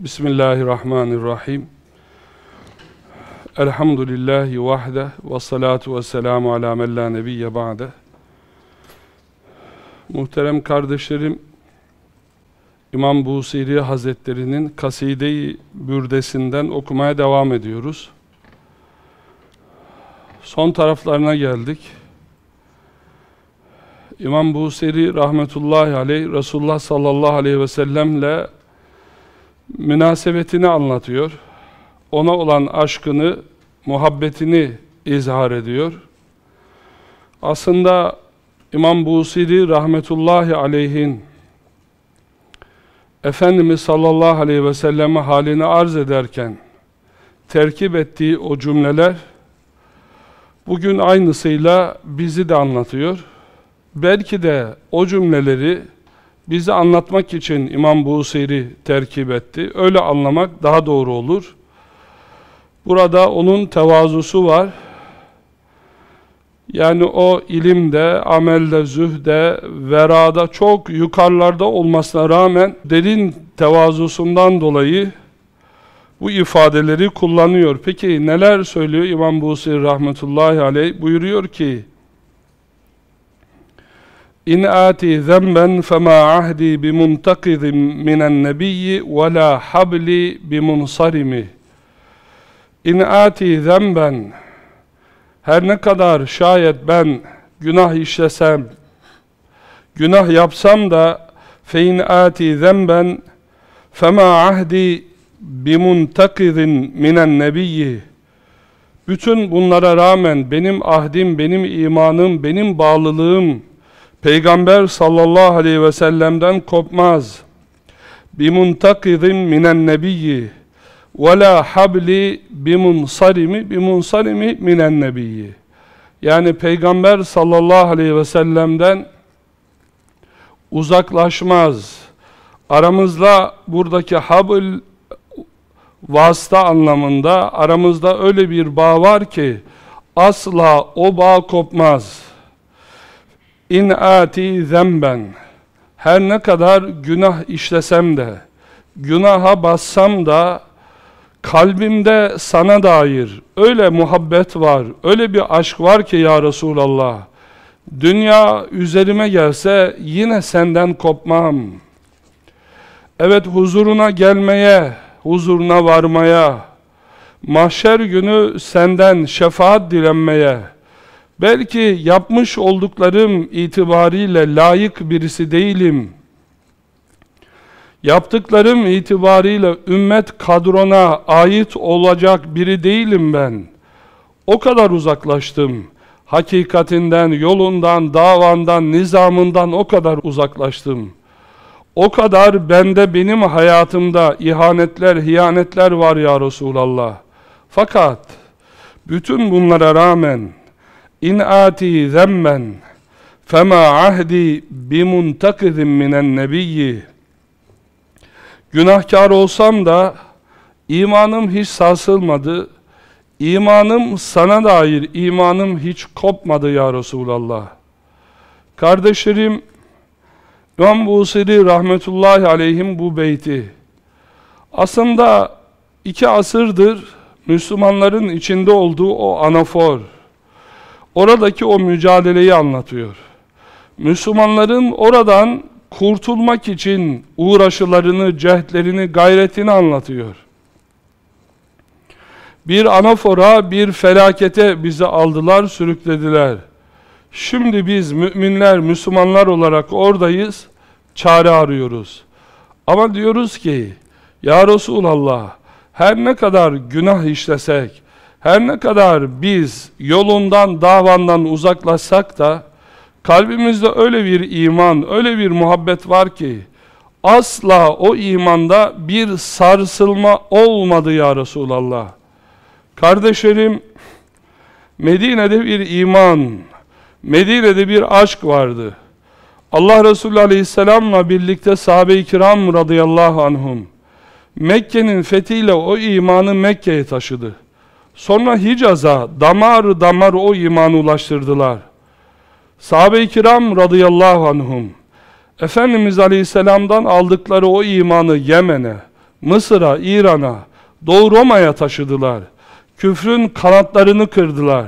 Bismillahirrahmanirrahim. Elhamdülillahi vahde ve salatu ve selamu ala men la nebiyye ba'de. Muhterem kardeşlerim, İmam Busiri Hazretleri'nin Kaside-i Bürdesinden okumaya devam ediyoruz. Son taraflarına geldik. İmam Busiri rahmetullahi aleyh Resulullah sallallahu aleyhi ve sellemle münasebetini anlatıyor. Ona olan aşkını, muhabbetini izhar ediyor. Aslında İmam Busiri rahmetullahi aleyhin Efendimiz sallallahu aleyhi ve selleme halini arz ederken terkip ettiği o cümleler bugün aynısıyla bizi de anlatıyor. Belki de o cümleleri bize anlatmak için İmam Busiri terkip etti. Öyle anlamak daha doğru olur. Burada onun tevazusu var. Yani o ilimde, amelde, zühde, verada çok yukarılarda olmasına rağmen derin tevazusundan dolayı bu ifadeleri kullanıyor. Peki neler söylüyor İmam Busiri rahmetullahi aleyh? Buyuruyor ki Ati zemben fema ahdi bimuntakizim minen nebiyyi ve la habli bimunsarimi İn ati zemben her ne kadar şayet ben günah işlesem günah yapsam da fein ati zemben fema ahdi bimuntakizin minen nebiyyi. Bütün bunlara rağmen benim ahdim, benim imanım, benim bağlılığım Peygamber sallallahu aleyhi ve sellem'den kopmaz. Bimuntakidin minen nebiyyi ve la habli bimunsarimi bimunsarimi minen nebiyyi. Yani Peygamber sallallahu aleyhi ve sellem'den uzaklaşmaz. Aramızda buradaki habl vasıta anlamında aramızda öyle bir bağ var ki asla o bağ kopmaz. İn ati zemben her ne kadar günah işlesem de günaha bassam da kalbimde sana dair öyle muhabbet var, öyle bir aşk var ki ya Resulallah. Dünya üzerime gelse yine senden kopmam. Evet huzuruna gelmeye, huzuruna varmaya, mahşer günü senden şefaat dilenmeye, Belki yapmış olduklarım itibariyle layık birisi değilim. Yaptıklarım itibariyle ümmet kadrona ait olacak biri değilim ben. O kadar uzaklaştım. Hakikatinden, yolundan, davandan, nizamından o kadar uzaklaştım. O kadar bende benim hayatımda ihanetler, hiyanetler var ya Resulallah. Fakat bütün bunlara rağmen İn ati zemmen fema ahdi bimuntakizin minen nebiyyi Günahkar olsam da imanım hiç sarsılmadı. İmanım sana dair imanım hiç kopmadı ya Resulallah. Kardeşlerim İmam Busiri rahmetullahi aleyhim bu beyti aslında iki asırdır Müslümanların içinde olduğu o anafor oradaki o mücadeleyi anlatıyor. Müslümanların oradan kurtulmak için uğraşılarını, cehdlerini, gayretini anlatıyor. Bir anafora, bir felakete bizi aldılar, sürüklediler. Şimdi biz müminler, Müslümanlar olarak oradayız, çare arıyoruz. Ama diyoruz ki, Ya Resulallah, her ne kadar günah işlesek, her ne kadar biz yolundan, davandan uzaklaşsak da kalbimizde öyle bir iman, öyle bir muhabbet var ki asla o imanda bir sarsılma olmadı ya Resulallah. Kardeşlerim, Medine'de bir iman, Medine'de bir aşk vardı. Allah Resulü Aleyhisselam'la birlikte sahabe-i kiram radıyallahu anhum Mekke'nin fethiyle o imanı Mekke'ye taşıdı. Sonra Hicaz'a damar damar o imanı ulaştırdılar. Sahabe-i kiram radıyallahu anhum Efendimiz Aleyhisselam'dan aldıkları o imanı Yemen'e, Mısır'a, İran'a, Doğu Roma'ya taşıdılar. Küfrün kanatlarını kırdılar.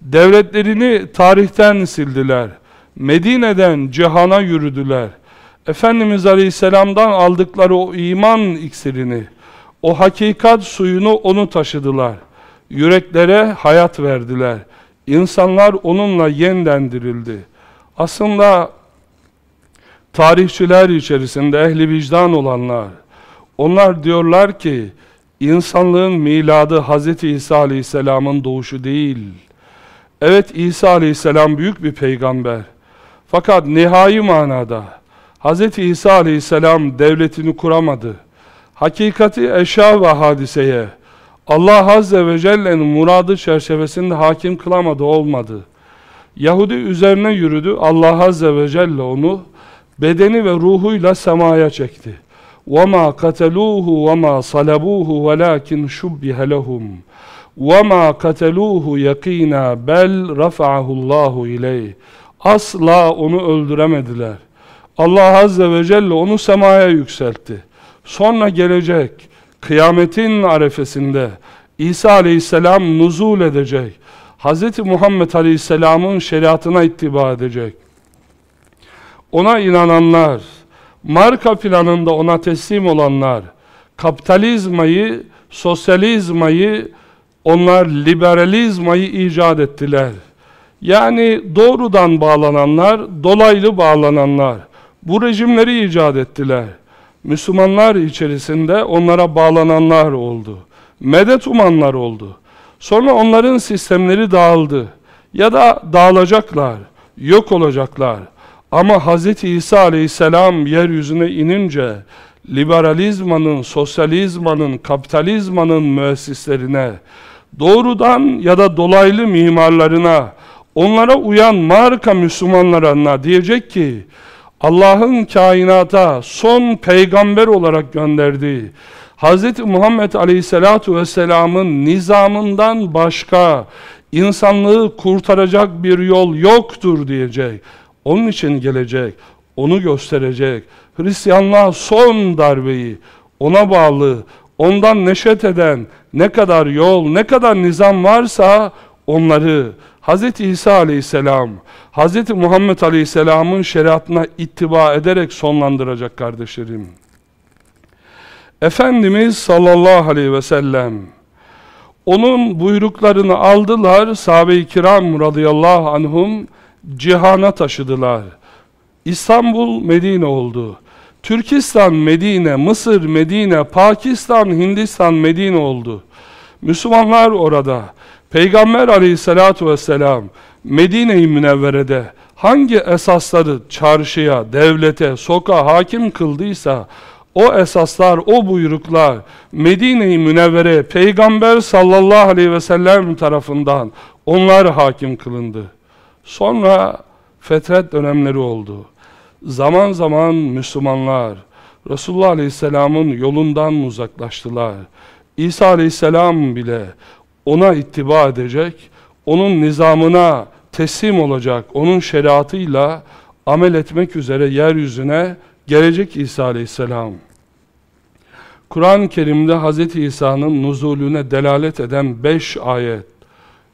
Devletlerini tarihten sildiler. Medine'den cihana yürüdüler. Efendimiz Aleyhisselam'dan aldıkları o iman iksirini, o hakikat suyunu onu taşıdılar. Yüreklere hayat verdiler. İnsanlar onunla yeniden dirildi. Aslında tarihçiler içerisinde ehli vicdan olanlar, onlar diyorlar ki, insanlığın miladı Hz. İsa Aleyhisselam'ın doğuşu değil. Evet İsa Aleyhisselam büyük bir peygamber. Fakat nihai manada Hz. İsa Aleyhisselam devletini kuramadı. Hakikati eşya ve hadiseye Allah Azze ve Celle'nin muradı çerçevesinde hakim kılamadı olmadı. Yahudi üzerine yürüdü. Allah Azze ve Celle onu bedeni ve ruhuyla semaya çekti. وَمَا قَتَلُوهُ وَمَا صَلَبُوهُ وَلَاكِنْ شُبِّهَ لَهُمْ وَمَا قَتَلُوهُ يَقِينًا بَلْ رَفَعَهُ اللّٰهُ اِلَيْهِ Asla onu öldüremediler. Allah Azze ve Celle onu semaya yükseltti. Sonra gelecek kıyametin arefesinde İsa Aleyhisselam nuzul edecek. Hz. Muhammed Aleyhisselam'ın şeriatına ittiba edecek. Ona inananlar, marka planında ona teslim olanlar, kapitalizmayı, sosyalizmayı, onlar liberalizmayı icat ettiler. Yani doğrudan bağlananlar, dolaylı bağlananlar bu rejimleri icat ettiler. Müslümanlar içerisinde onlara bağlananlar oldu. Medet umanlar oldu. Sonra onların sistemleri dağıldı. Ya da dağılacaklar, yok olacaklar. Ama Hz. İsa aleyhisselam yeryüzüne inince liberalizmanın, sosyalizmanın, kapitalizmanın müessislerine, doğrudan ya da dolaylı mimarlarına, onlara uyan marka Müslümanlarına diyecek ki, Allah'ın kainata son peygamber olarak gönderdiği Hz. Muhammed Aleyhisselatu Vesselam'ın nizamından başka insanlığı kurtaracak bir yol yoktur diyecek. Onun için gelecek, onu gösterecek. Hristiyanlığa son darbeyi, ona bağlı, ondan neşet eden ne kadar yol, ne kadar nizam varsa onları Hz. İsa aleyhisselam, Hz. Muhammed aleyhisselamın şeriatına ittiba ederek sonlandıracak kardeşlerim. Efendimiz sallallahu aleyhi ve sellem onun buyruklarını aldılar sahabe-i kiram radıyallahu anhum cihana taşıdılar. İstanbul Medine oldu. Türkistan Medine, Mısır Medine, Pakistan Hindistan Medine oldu. Müslümanlar orada. Peygamber aleyhissalatu vesselam Medine-i Münevvere'de hangi esasları çarşıya, devlete, sokağa hakim kıldıysa o esaslar, o buyruklar Medine-i Münevvere Peygamber sallallahu aleyhi ve sellem tarafından onlar hakim kılındı. Sonra fetret dönemleri oldu. Zaman zaman Müslümanlar Resulullah aleyhisselamın yolundan uzaklaştılar. İsa aleyhisselam bile ona ittiba edecek, onun nizamına teslim olacak, onun şeriatıyla amel etmek üzere yeryüzüne gelecek İsa aleyhisselam. Kur'an-ı Kerim'de Hz. İsa'nın nuzulüne delalet eden beş ayet,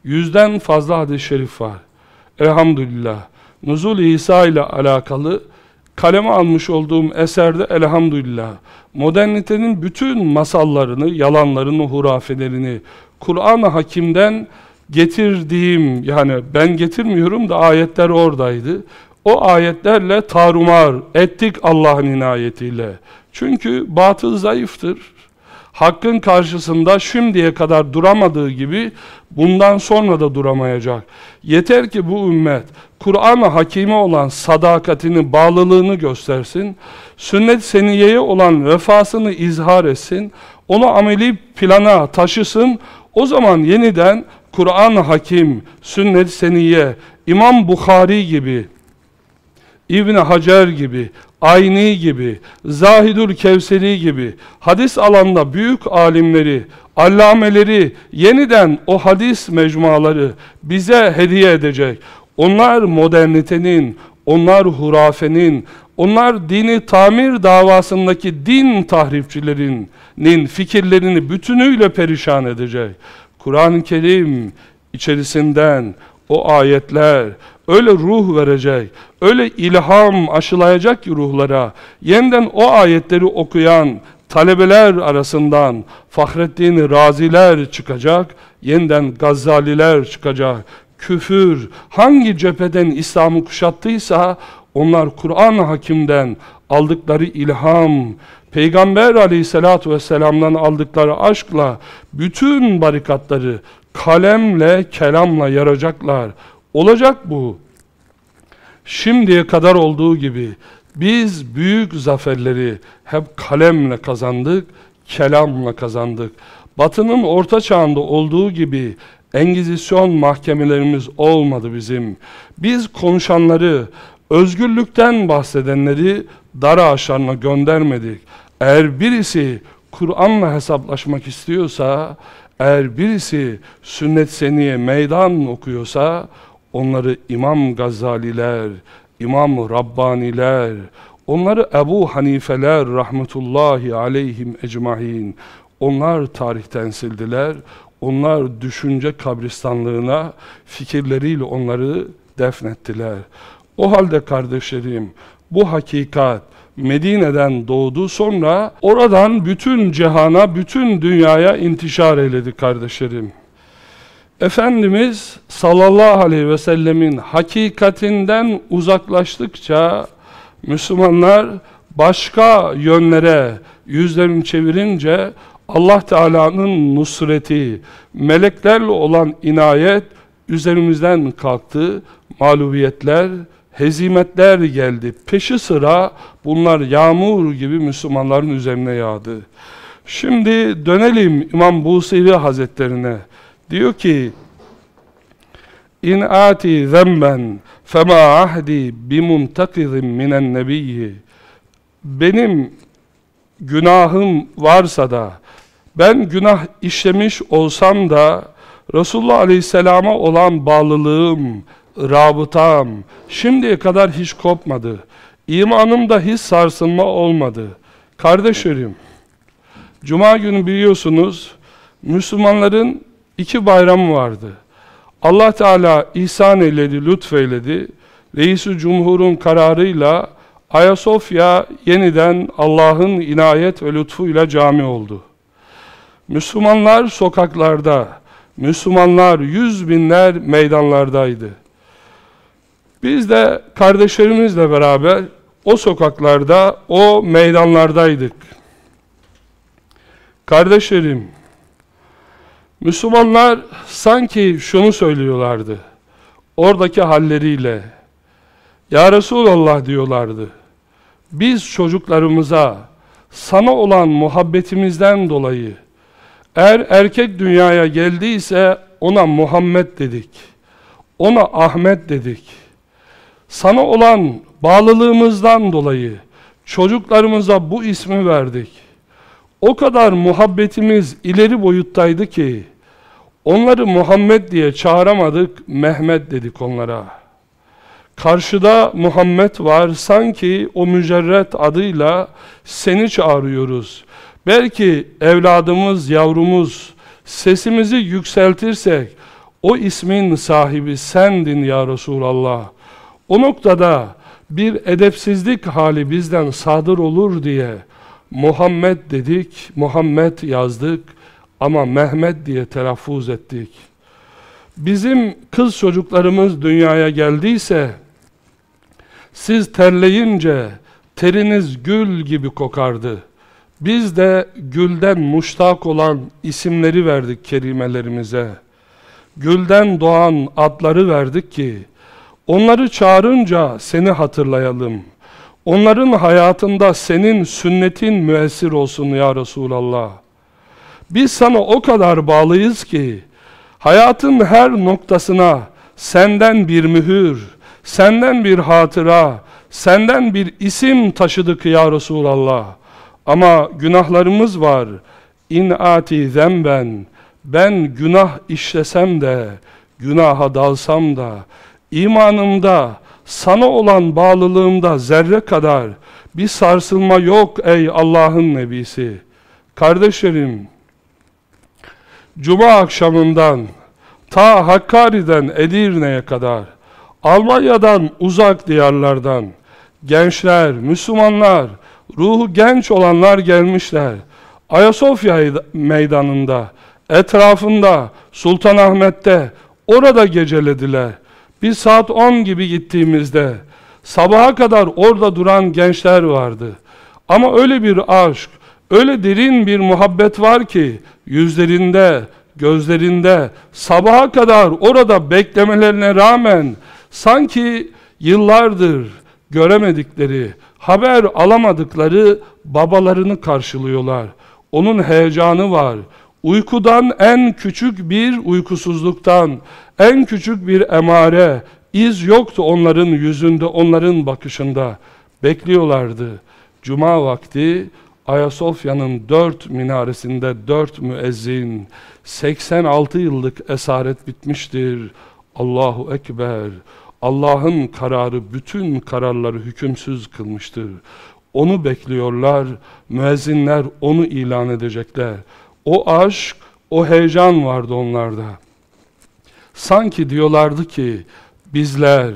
yüzden fazla hadis-i şerif var. Elhamdülillah. Nuzul İsa ile alakalı kaleme almış olduğum eserde elhamdülillah modernitenin bütün masallarını, yalanlarını, hurafelerini Kur'an-ı Hakim'den getirdiğim yani ben getirmiyorum da ayetler oradaydı. O ayetlerle tarumar ettik Allah'ın inayetiyle. Çünkü batıl zayıftır. Hakkın karşısında şimdiye kadar duramadığı gibi bundan sonra da duramayacak. Yeter ki bu ümmet Kur'an-ı Hakime olan sadakatini, bağlılığını göstersin. Sünnet seniyeye olan vefasını izhar etsin. Onu ameli plana taşısın. O zaman yeniden Kur'an-ı Hakim, Sünnet Seniye, İmam Bukhari gibi, İbn Hacer gibi, Ayni gibi, Zahidül Kevseri gibi hadis alanda büyük alimleri, allameleri yeniden o hadis mecmuaları bize hediye edecek. Onlar modernitenin, onlar hurafenin, onlar dini tamir davasındaki din tahrifçilerinin fikirlerini bütünüyle perişan edecek. Kur'an-ı Kerim içerisinden o ayetler öyle ruh verecek, öyle ilham aşılayacak ki ruhlara, yeniden o ayetleri okuyan talebeler arasından Fahrettin Raziler çıkacak, yeniden Gazaliler çıkacak. Küfür hangi cepheden İslam'ı kuşattıysa onlar Kur'an hakimden aldıkları ilham, Peygamber aleyhissalatu vesselam'dan aldıkları aşkla bütün barikatları kalemle, kelamla yaracaklar. Olacak bu. Şimdiye kadar olduğu gibi biz büyük zaferleri hep kalemle kazandık, kelamla kazandık. Batının orta çağında olduğu gibi Engizisyon mahkemelerimiz olmadı bizim. Biz konuşanları, özgürlükten bahsedenleri dar ağaçlarına göndermedik. Eğer birisi Kur'an'la hesaplaşmak istiyorsa, eğer birisi sünnet seniye meydan okuyorsa, onları İmam Gazaliler, İmam Rabbaniler, onları Ebu Hanifeler rahmetullahi aleyhim ecmahin, onlar tarihten sildiler, onlar düşünce kabristanlığına fikirleriyle onları defnettiler. O halde kardeşlerim, bu hakikat Medine'den doğdu sonra oradan bütün cihana, bütün dünyaya intişar eyledi kardeşlerim. Efendimiz sallallahu aleyhi ve sellemin hakikatinden uzaklaştıkça Müslümanlar başka yönlere yüzlerini çevirince Allah Teala'nın nusreti, meleklerle olan inayet üzerimizden kalktı. Mağlubiyetler, hezimetler geldi. Peşi sıra bunlar yağmur gibi Müslümanların üzerine yağdı. Şimdi dönelim İmam Busiri Hazretlerine. Diyor ki İn ati zemben fema ahdi bimuntakizim minen nebiyyi Benim günahım varsa da ben günah işlemiş olsam da Resulullah Aleyhisselam'a olan bağlılığım, rabıtam şimdiye kadar hiç kopmadı. İmanımda hiç sarsılma olmadı. Kardeşlerim, Cuma günü biliyorsunuz Müslümanların iki bayramı vardı. Allah Teala ihsan eyledi, lütfeyledi. Reis-i Cumhur'un kararıyla Ayasofya yeniden Allah'ın inayet ve lütfuyla cami oldu. Müslümanlar sokaklarda, Müslümanlar yüz binler meydanlardaydı. Biz de kardeşlerimizle beraber o sokaklarda, o meydanlardaydık. Kardeşlerim, Müslümanlar sanki şunu söylüyorlardı. Oradaki halleriyle, Ya Resulallah diyorlardı. Biz çocuklarımıza sana olan muhabbetimizden dolayı eğer erkek dünyaya geldiyse ona Muhammed dedik. Ona Ahmet dedik. Sana olan bağlılığımızdan dolayı çocuklarımıza bu ismi verdik. O kadar muhabbetimiz ileri boyuttaydı ki onları Muhammed diye çağıramadık, Mehmet dedik onlara. Karşıda Muhammed var, sanki o mücerret adıyla seni çağırıyoruz. Belki evladımız, yavrumuz sesimizi yükseltirsek o ismin sahibi sendin ya Resulallah. O noktada bir edepsizlik hali bizden sadır olur diye Muhammed dedik, Muhammed yazdık ama Mehmet diye telaffuz ettik. Bizim kız çocuklarımız dünyaya geldiyse siz terleyince teriniz gül gibi kokardı. Biz de gülden muştak olan isimleri verdik kerimelerimize. Gülden doğan adları verdik ki, onları çağırınca seni hatırlayalım. Onların hayatında senin sünnetin müessir olsun ya Resulallah. Biz sana o kadar bağlıyız ki, hayatın her noktasına senden bir mühür, senden bir hatıra, senden bir isim taşıdık ya Resulallah. Ama günahlarımız var. İn ati zemben. Ben günah işlesem de, günaha dalsam da, imanımda sana olan bağlılığımda zerre kadar bir sarsılma yok ey Allah'ın nebisi. Kardeşlerim, Cuma akşamından ta Hakkari'den Edirne'ye kadar, Almanya'dan uzak diyarlardan, gençler, Müslümanlar, ruhu genç olanlar gelmişler. Ayasofya meydanında, etrafında, Sultanahmet'te, orada gecelediler. Biz saat 10 gibi gittiğimizde, sabaha kadar orada duran gençler vardı. Ama öyle bir aşk, öyle derin bir muhabbet var ki, yüzlerinde, gözlerinde, sabaha kadar orada beklemelerine rağmen, sanki yıllardır göremedikleri, haber alamadıkları babalarını karşılıyorlar. Onun heyecanı var. Uykudan en küçük bir uykusuzluktan, en küçük bir emare, iz yoktu onların yüzünde, onların bakışında. Bekliyorlardı. Cuma vakti Ayasofya'nın dört minaresinde dört müezzin, 86 yıllık esaret bitmiştir. Allahu Ekber. Allah'ın kararı bütün kararları hükümsüz kılmıştır. Onu bekliyorlar, müezzinler onu ilan edecekler. O aşk, o heyecan vardı onlarda. Sanki diyorlardı ki, bizler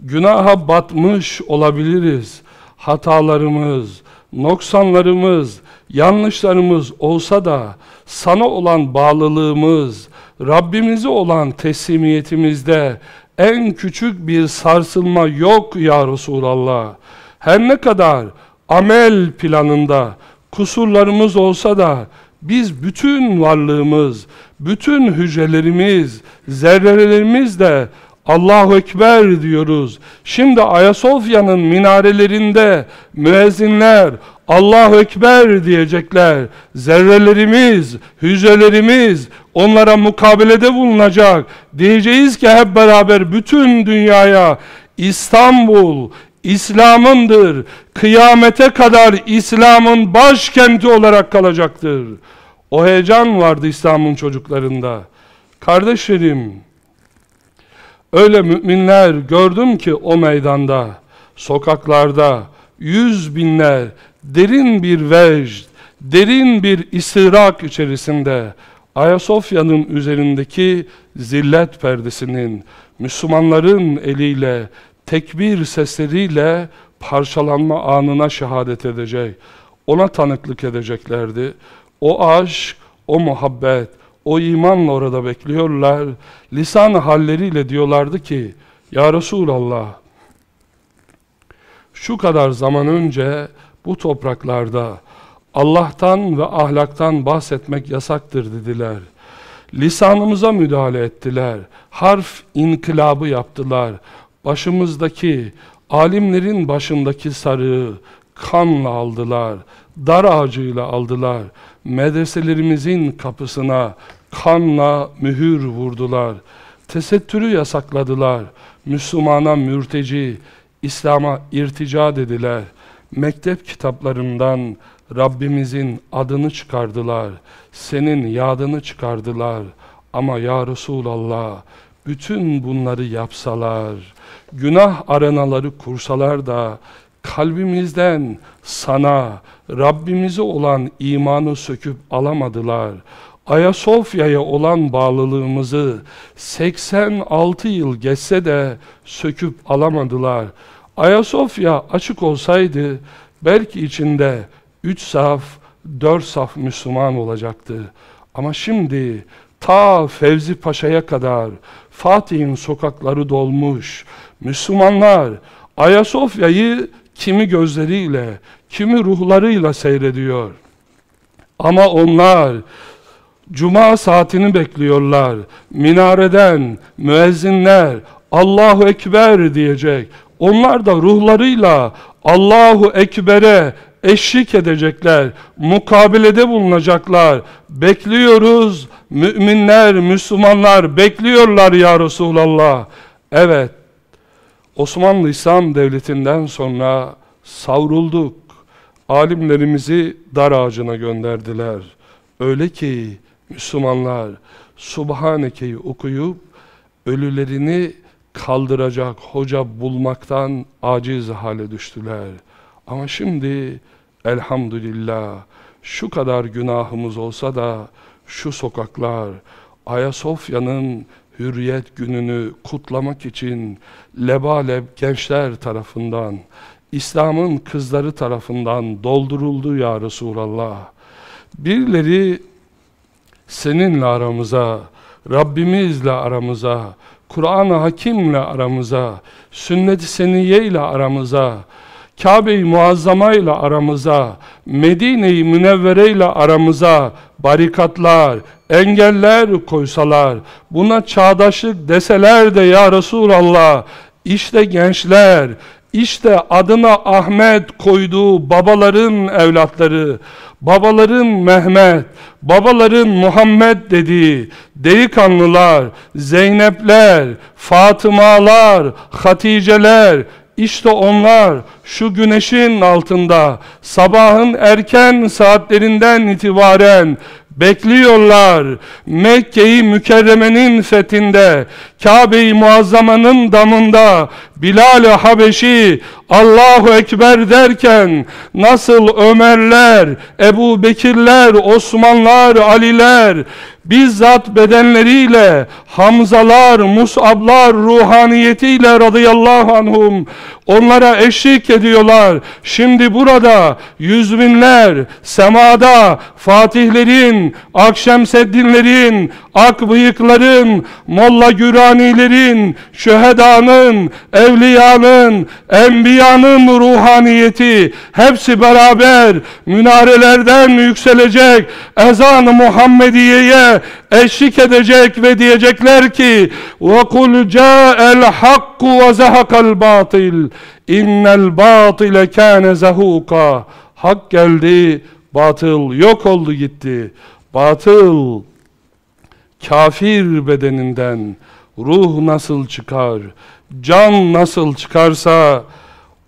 günaha batmış olabiliriz. Hatalarımız, noksanlarımız, yanlışlarımız olsa da sana olan bağlılığımız, Rabbimize olan teslimiyetimizde en küçük bir sarsılma yok ya Resulallah. Her ne kadar amel planında kusurlarımız olsa da biz bütün varlığımız, bütün hücrelerimiz, zerrelerimiz de Allahu Ekber diyoruz. Şimdi Ayasofya'nın minarelerinde müezzinler Allahu Ekber diyecekler. Zerrelerimiz, hücrelerimiz onlara mukabelede bulunacak. Diyeceğiz ki hep beraber bütün dünyaya İstanbul İslam'ındır. Kıyamete kadar İslam'ın başkenti olarak kalacaktır. O heyecan vardı İslam'ın çocuklarında. Kardeşlerim, öyle müminler gördüm ki o meydanda, sokaklarda, yüz binler, derin bir vecd, derin bir isirak içerisinde Ayasofya'nın üzerindeki zillet perdesinin Müslümanların eliyle, tekbir sesleriyle parçalanma anına şehadet edecek. Ona tanıklık edeceklerdi. O aşk, o muhabbet, o imanla orada bekliyorlar. Lisan halleriyle diyorlardı ki, Ya Resulallah, şu kadar zaman önce bu topraklarda Allah'tan ve ahlaktan bahsetmek yasaktır dediler. Lisanımıza müdahale ettiler. Harf inkılabı yaptılar. Başımızdaki, alimlerin başındaki sarığı kanla aldılar. Dar ağacıyla aldılar. Medreselerimizin kapısına kanla mühür vurdular. Tesettürü yasakladılar. Müslümana mürteci, İslam'a irtica dediler. Mektep kitaplarından Rabbimizin adını çıkardılar. Senin yadını çıkardılar. Ama ya Resulallah bütün bunları yapsalar, günah arenaları kursalar da kalbimizden sana, Rabbimize olan imanı söküp alamadılar. Ayasofya'ya olan bağlılığımızı 86 yıl geçse de söküp alamadılar. Ayasofya açık olsaydı belki içinde 3 saf, 4 saf Müslüman olacaktı. Ama şimdi ta Fevzi Paşa'ya kadar Fatih'in sokakları dolmuş. Müslümanlar Ayasofya'yı kimi gözleriyle, kimi ruhlarıyla seyrediyor. Ama onlar Cuma saatini bekliyorlar. Minareden müezzinler Allahu Ekber diyecek. Onlar da ruhlarıyla Allahu Ekber'e eşlik edecekler, mukabelede bulunacaklar. Bekliyoruz, müminler, Müslümanlar bekliyorlar ya Resulallah. Evet, Osmanlı İslam Devleti'nden sonra savrulduk. Alimlerimizi dar ağacına gönderdiler. Öyle ki Müslümanlar Subhaneke'yi okuyup ölülerini kaldıracak hoca bulmaktan aciz hale düştüler. Ama şimdi elhamdülillah şu kadar günahımız olsa da şu sokaklar Ayasofya'nın hürriyet gününü kutlamak için lebaleb gençler tarafından, İslam'ın kızları tarafından dolduruldu ya Resulallah. Birileri seninle aramıza, Rabbimizle aramıza, Kur'an-ı Hakim'le aramıza, sünnet-i seniyye ile aramıza, Kabe-i Muazzama ile aramıza, Medine-i Münevvere ile aramıza barikatlar, engeller koysalar, buna çağdaşlık deseler de ya Resulallah, işte gençler, işte adına Ahmet koyduğu babaların evlatları, babaların Mehmet, babaların Muhammed dediği delikanlılar, Zeynepler, Fatımalar, Haticeler, işte onlar şu güneşin altında sabahın erken saatlerinden itibaren bekliyorlar. Mekke'yi mükerremenin fethinde, Kabe-i Muazzama'nın damında Bilal-i Habeşi Allahu Ekber derken nasıl Ömerler, Ebu Bekirler, Osmanlar, Aliler bizzat bedenleriyle Hamzalar, Musablar ruhaniyetiyle radıyallahu anhum onlara eşlik ediyorlar. Şimdi burada yüz binler semada Fatihlerin, Akşemseddinlerin, Akbıyıkların, Molla Güranilerin, Şühedanın, Evliyanın, Enbiyanın ruhaniyeti hepsi beraber minarelerden yükselecek ezan-ı Muhammediye'ye eşlik edecek ve diyecekler ki وَقُلْ جَاءَ الْحَقُّ وَزَهَقَ الْبَاطِلِ İnnel batile kâne zahuka. Hak geldi, batıl yok oldu gitti. Batıl kafir bedeninden ruh nasıl çıkar, Can nasıl çıkarsa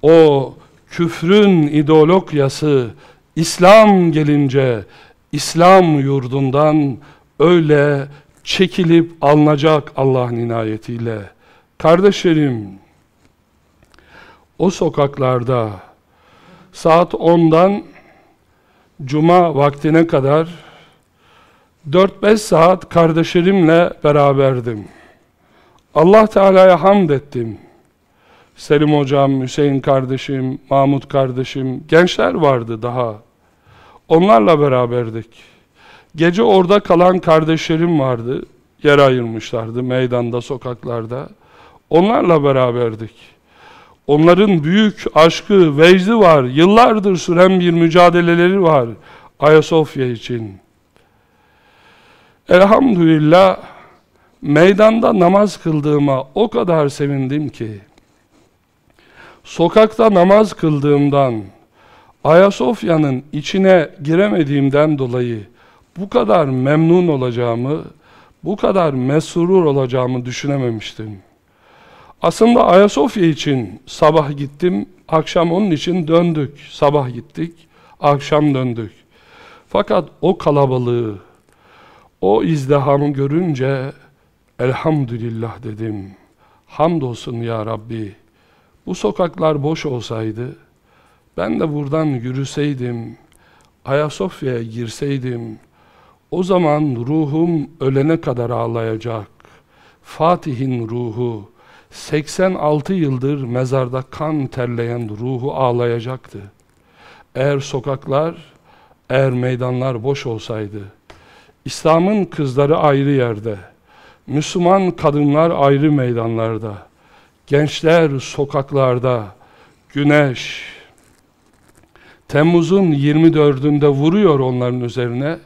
o küfrün ideologyası İslam gelince İslam yurdundan öyle çekilip alınacak Allah'ın inayetiyle. Kardeşlerim, o sokaklarda saat 10'dan cuma vaktine kadar 4-5 saat kardeşlerimle beraberdim. Allah Teala'ya hamd ettim. Selim hocam, Hüseyin kardeşim, Mahmut kardeşim, gençler vardı daha. Onlarla beraberdik. Gece orada kalan kardeşlerim vardı. Yer ayırmışlardı meydanda, sokaklarda. Onlarla beraberdik. Onların büyük aşkı, vecdi var. Yıllardır süren bir mücadeleleri var Ayasofya için. Elhamdülillah meydanda namaz kıldığıma o kadar sevindim ki sokakta namaz kıldığımdan Ayasofya'nın içine giremediğimden dolayı bu kadar memnun olacağımı, bu kadar mesrur olacağımı düşünememiştim. Aslında Ayasofya için sabah gittim, akşam onun için döndük. Sabah gittik, akşam döndük. Fakat o kalabalığı, o izdihamı görünce elhamdülillah dedim. Hamdolsun ya Rabbi. Bu sokaklar boş olsaydı, ben de buradan yürüseydim, Ayasofya'ya girseydim, o zaman ruhum ölene kadar ağlayacak. Fatih'in ruhu, 86 yıldır mezarda kan terleyen ruhu ağlayacaktı. Eğer sokaklar, eğer meydanlar boş olsaydı, İslam'ın kızları ayrı yerde, Müslüman kadınlar ayrı meydanlarda, gençler sokaklarda, güneş, Temmuz'un 24'ünde vuruyor onların üzerine,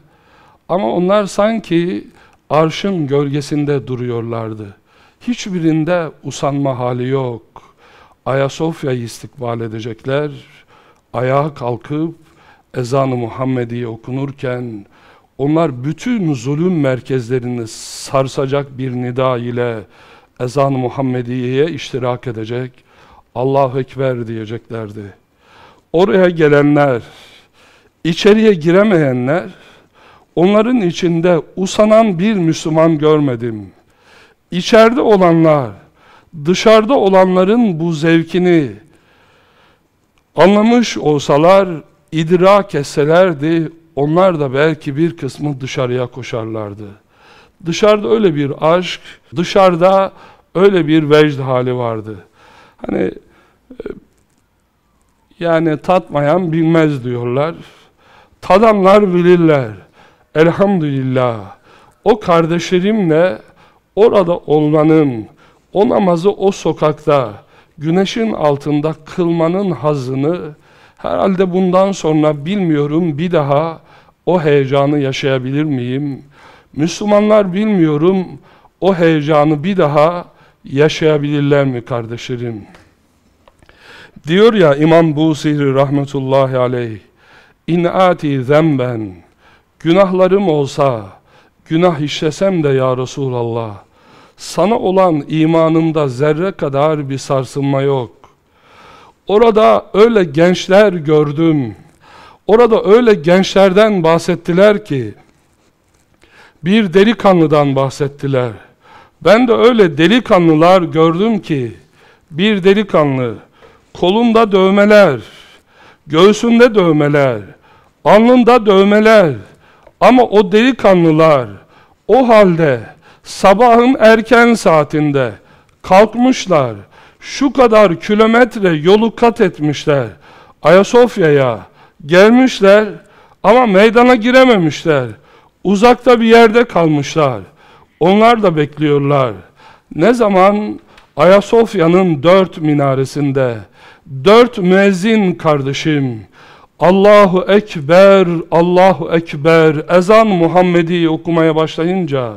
ama onlar sanki arşın gölgesinde duruyorlardı. Hiçbirinde usanma hali yok. Ayasofya'yı istikbal edecekler. Ayağa kalkıp ezan-ı Muhammedi okunurken onlar bütün zulüm merkezlerini sarsacak bir nida ile ezan-ı Muhammediye'ye iştirak edecek. Allahu Ekber diyeceklerdi. Oraya gelenler, içeriye giremeyenler, onların içinde usanan bir Müslüman görmedim.'' İçeride olanlar, dışarıda olanların bu zevkini anlamış olsalar, idrak etselerdi, onlar da belki bir kısmı dışarıya koşarlardı. Dışarıda öyle bir aşk, dışarıda öyle bir vecd hali vardı. Hani e, yani tatmayan bilmez diyorlar. Tadanlar bilirler. Elhamdülillah. O kardeşlerimle orada olmanın, o namazı o sokakta, güneşin altında kılmanın hazını herhalde bundan sonra bilmiyorum bir daha o heyecanı yaşayabilir miyim? Müslümanlar bilmiyorum o heyecanı bir daha yaşayabilirler mi kardeşlerim? Diyor ya İmam Busiri rahmetullahi aleyh İn ati zemben Günahlarım olsa Günah işlesem de ya Resulallah Sana olan imanımda zerre kadar bir sarsılma yok Orada öyle gençler gördüm Orada öyle gençlerden bahsettiler ki bir delikanlıdan bahsettiler. Ben de öyle delikanlılar gördüm ki bir delikanlı kolunda dövmeler, göğsünde dövmeler, alnında dövmeler ama o delikanlılar o halde sabahın erken saatinde kalkmışlar, şu kadar kilometre yolu kat etmişler, Ayasofya'ya gelmişler ama meydana girememişler. Uzakta bir yerde kalmışlar. Onlar da bekliyorlar. Ne zaman Ayasofya'nın dört minaresinde dört müezzin kardeşim Allahu Ekber, Allahu Ekber ezan Muhammedi okumaya başlayınca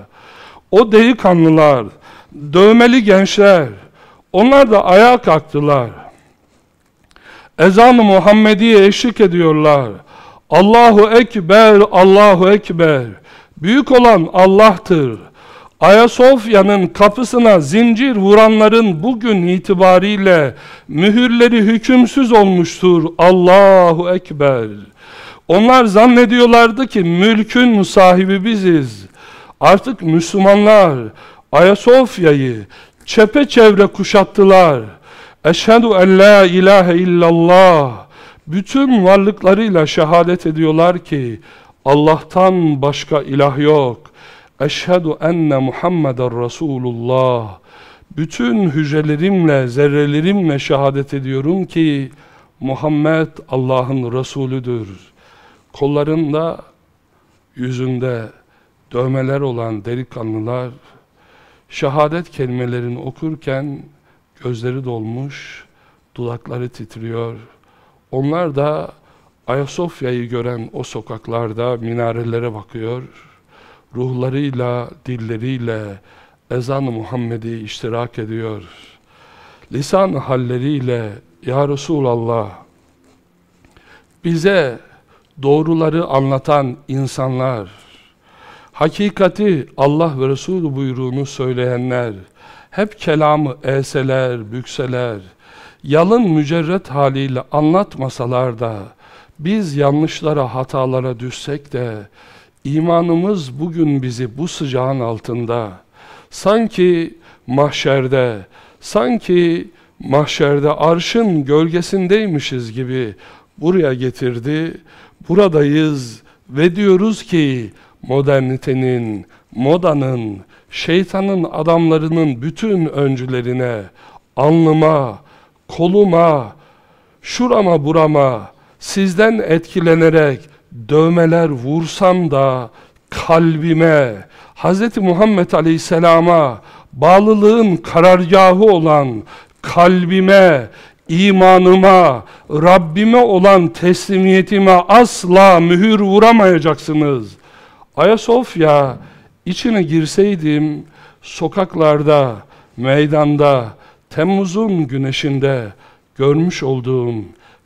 o delikanlılar, dövmeli gençler onlar da ayağa kalktılar. Ezan-ı Muhammedi'ye eşlik ediyorlar. Allahu Ekber, Allahu Ekber. Büyük olan Allah'tır. Ayasofya'nın kapısına zincir vuranların bugün itibariyle mühürleri hükümsüz olmuştur. Allahu Ekber. Onlar zannediyorlardı ki mülkün sahibi biziz. Artık Müslümanlar Ayasofya'yı çepeçevre kuşattılar. Eşhedü en la ilahe illallah bütün varlıklarıyla şehadet ediyorlar ki Allah'tan başka ilah yok. Eşhedü enne Muhammeden Resulullah. Bütün hücrelerimle, zerrelerimle şehadet ediyorum ki Muhammed Allah'ın Resulüdür. Kollarında, yüzünde dövmeler olan delikanlılar şehadet kelimelerini okurken gözleri dolmuş, dudakları titriyor. Onlar da Ayasofya'yı gören o sokaklarda minarelere bakıyor. Ruhlarıyla, dilleriyle ezan-ı Muhammed'i iştirak ediyor. Lisan halleriyle Ya Resulallah bize doğruları anlatan insanlar, hakikati Allah ve Resulü buyruğunu söyleyenler, hep kelamı eseler, bükseler, yalın mücerret haliyle anlatmasalar da biz yanlışlara, hatalara düşsek de imanımız bugün bizi bu sıcağın altında sanki mahşerde, sanki mahşerde arşın gölgesindeymişiz gibi buraya getirdi. Buradayız ve diyoruz ki modernitenin, modanın, şeytanın adamlarının bütün öncülerine, alnıma, koluma, şurama burama sizden etkilenerek dövmeler vursam da kalbime Hz. Muhammed Aleyhisselam'a bağlılığın karargahı olan kalbime, imanıma, Rabbime olan teslimiyetime asla mühür vuramayacaksınız. Ayasofya içine girseydim sokaklarda, meydanda, Temmuz'un güneşinde görmüş olduğum,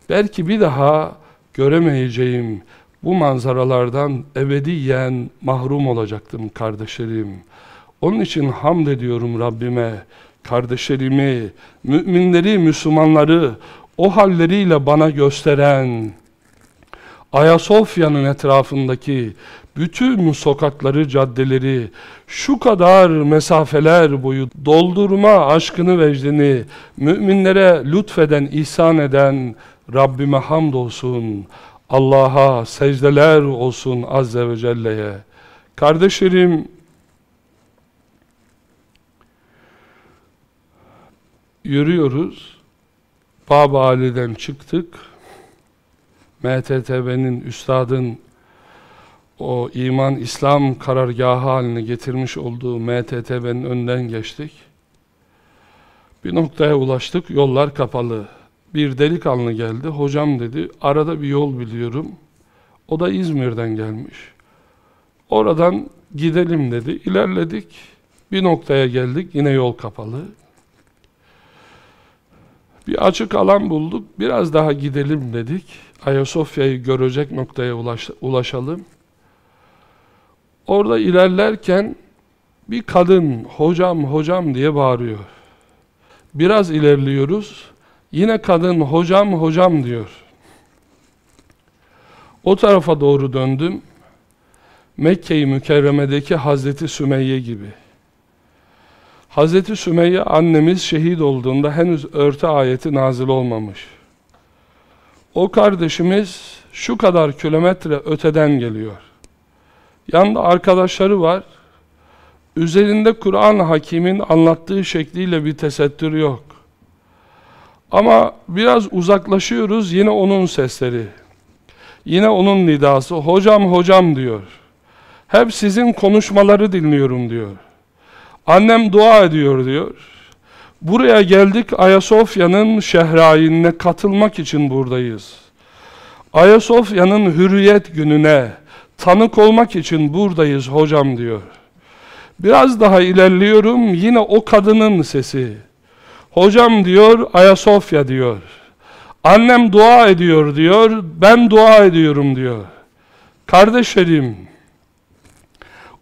belki bir daha göremeyeceğim bu manzaralardan ebediyen mahrum olacaktım kardeşlerim. Onun için hamd ediyorum Rabbime, kardeşlerimi, müminleri, Müslümanları o halleriyle bana gösteren, Ayasofya'nın etrafındaki bütün sokakları, caddeleri, şu kadar mesafeler boyu doldurma aşkını vecdini müminlere lütfeden, ihsan eden Rabbime hamdolsun. Allah'a secdeler olsun Azze ve Celle'ye. Kardeşlerim, yürüyoruz. Bab Ali'den çıktık. MTTB'nin, üstadın o iman İslam karargahı haline getirmiş olduğu MTTB'nin önden geçtik. Bir noktaya ulaştık, yollar kapalı. Bir delikanlı geldi, hocam dedi, arada bir yol biliyorum. O da İzmir'den gelmiş. Oradan gidelim dedi, ilerledik. Bir noktaya geldik, yine yol kapalı. Bir açık alan bulduk, biraz daha gidelim dedik. Ayasofya'yı görecek noktaya ulaş, ulaşalım. Orada ilerlerken bir kadın hocam hocam diye bağırıyor. Biraz ilerliyoruz. Yine kadın hocam hocam diyor. O tarafa doğru döndüm. Mekke-i Mükerreme'deki Hazreti Sümeyye gibi. Hazreti Sümeyye annemiz şehit olduğunda henüz örtü ayeti nazil olmamış. O kardeşimiz şu kadar kilometre öteden geliyor. Yanında arkadaşları var. Üzerinde Kur'an Hakim'in anlattığı şekliyle bir tesettür yok. Ama biraz uzaklaşıyoruz yine onun sesleri. Yine onun nidası. Hocam hocam diyor. Hep sizin konuşmaları dinliyorum diyor. Annem dua ediyor diyor. Buraya geldik Ayasofya'nın şehrayinine katılmak için buradayız. Ayasofya'nın hürriyet gününe tanık olmak için buradayız hocam diyor. Biraz daha ilerliyorum yine o kadının sesi. Hocam diyor Ayasofya diyor. Annem dua ediyor diyor. Ben dua ediyorum diyor. Kardeşlerim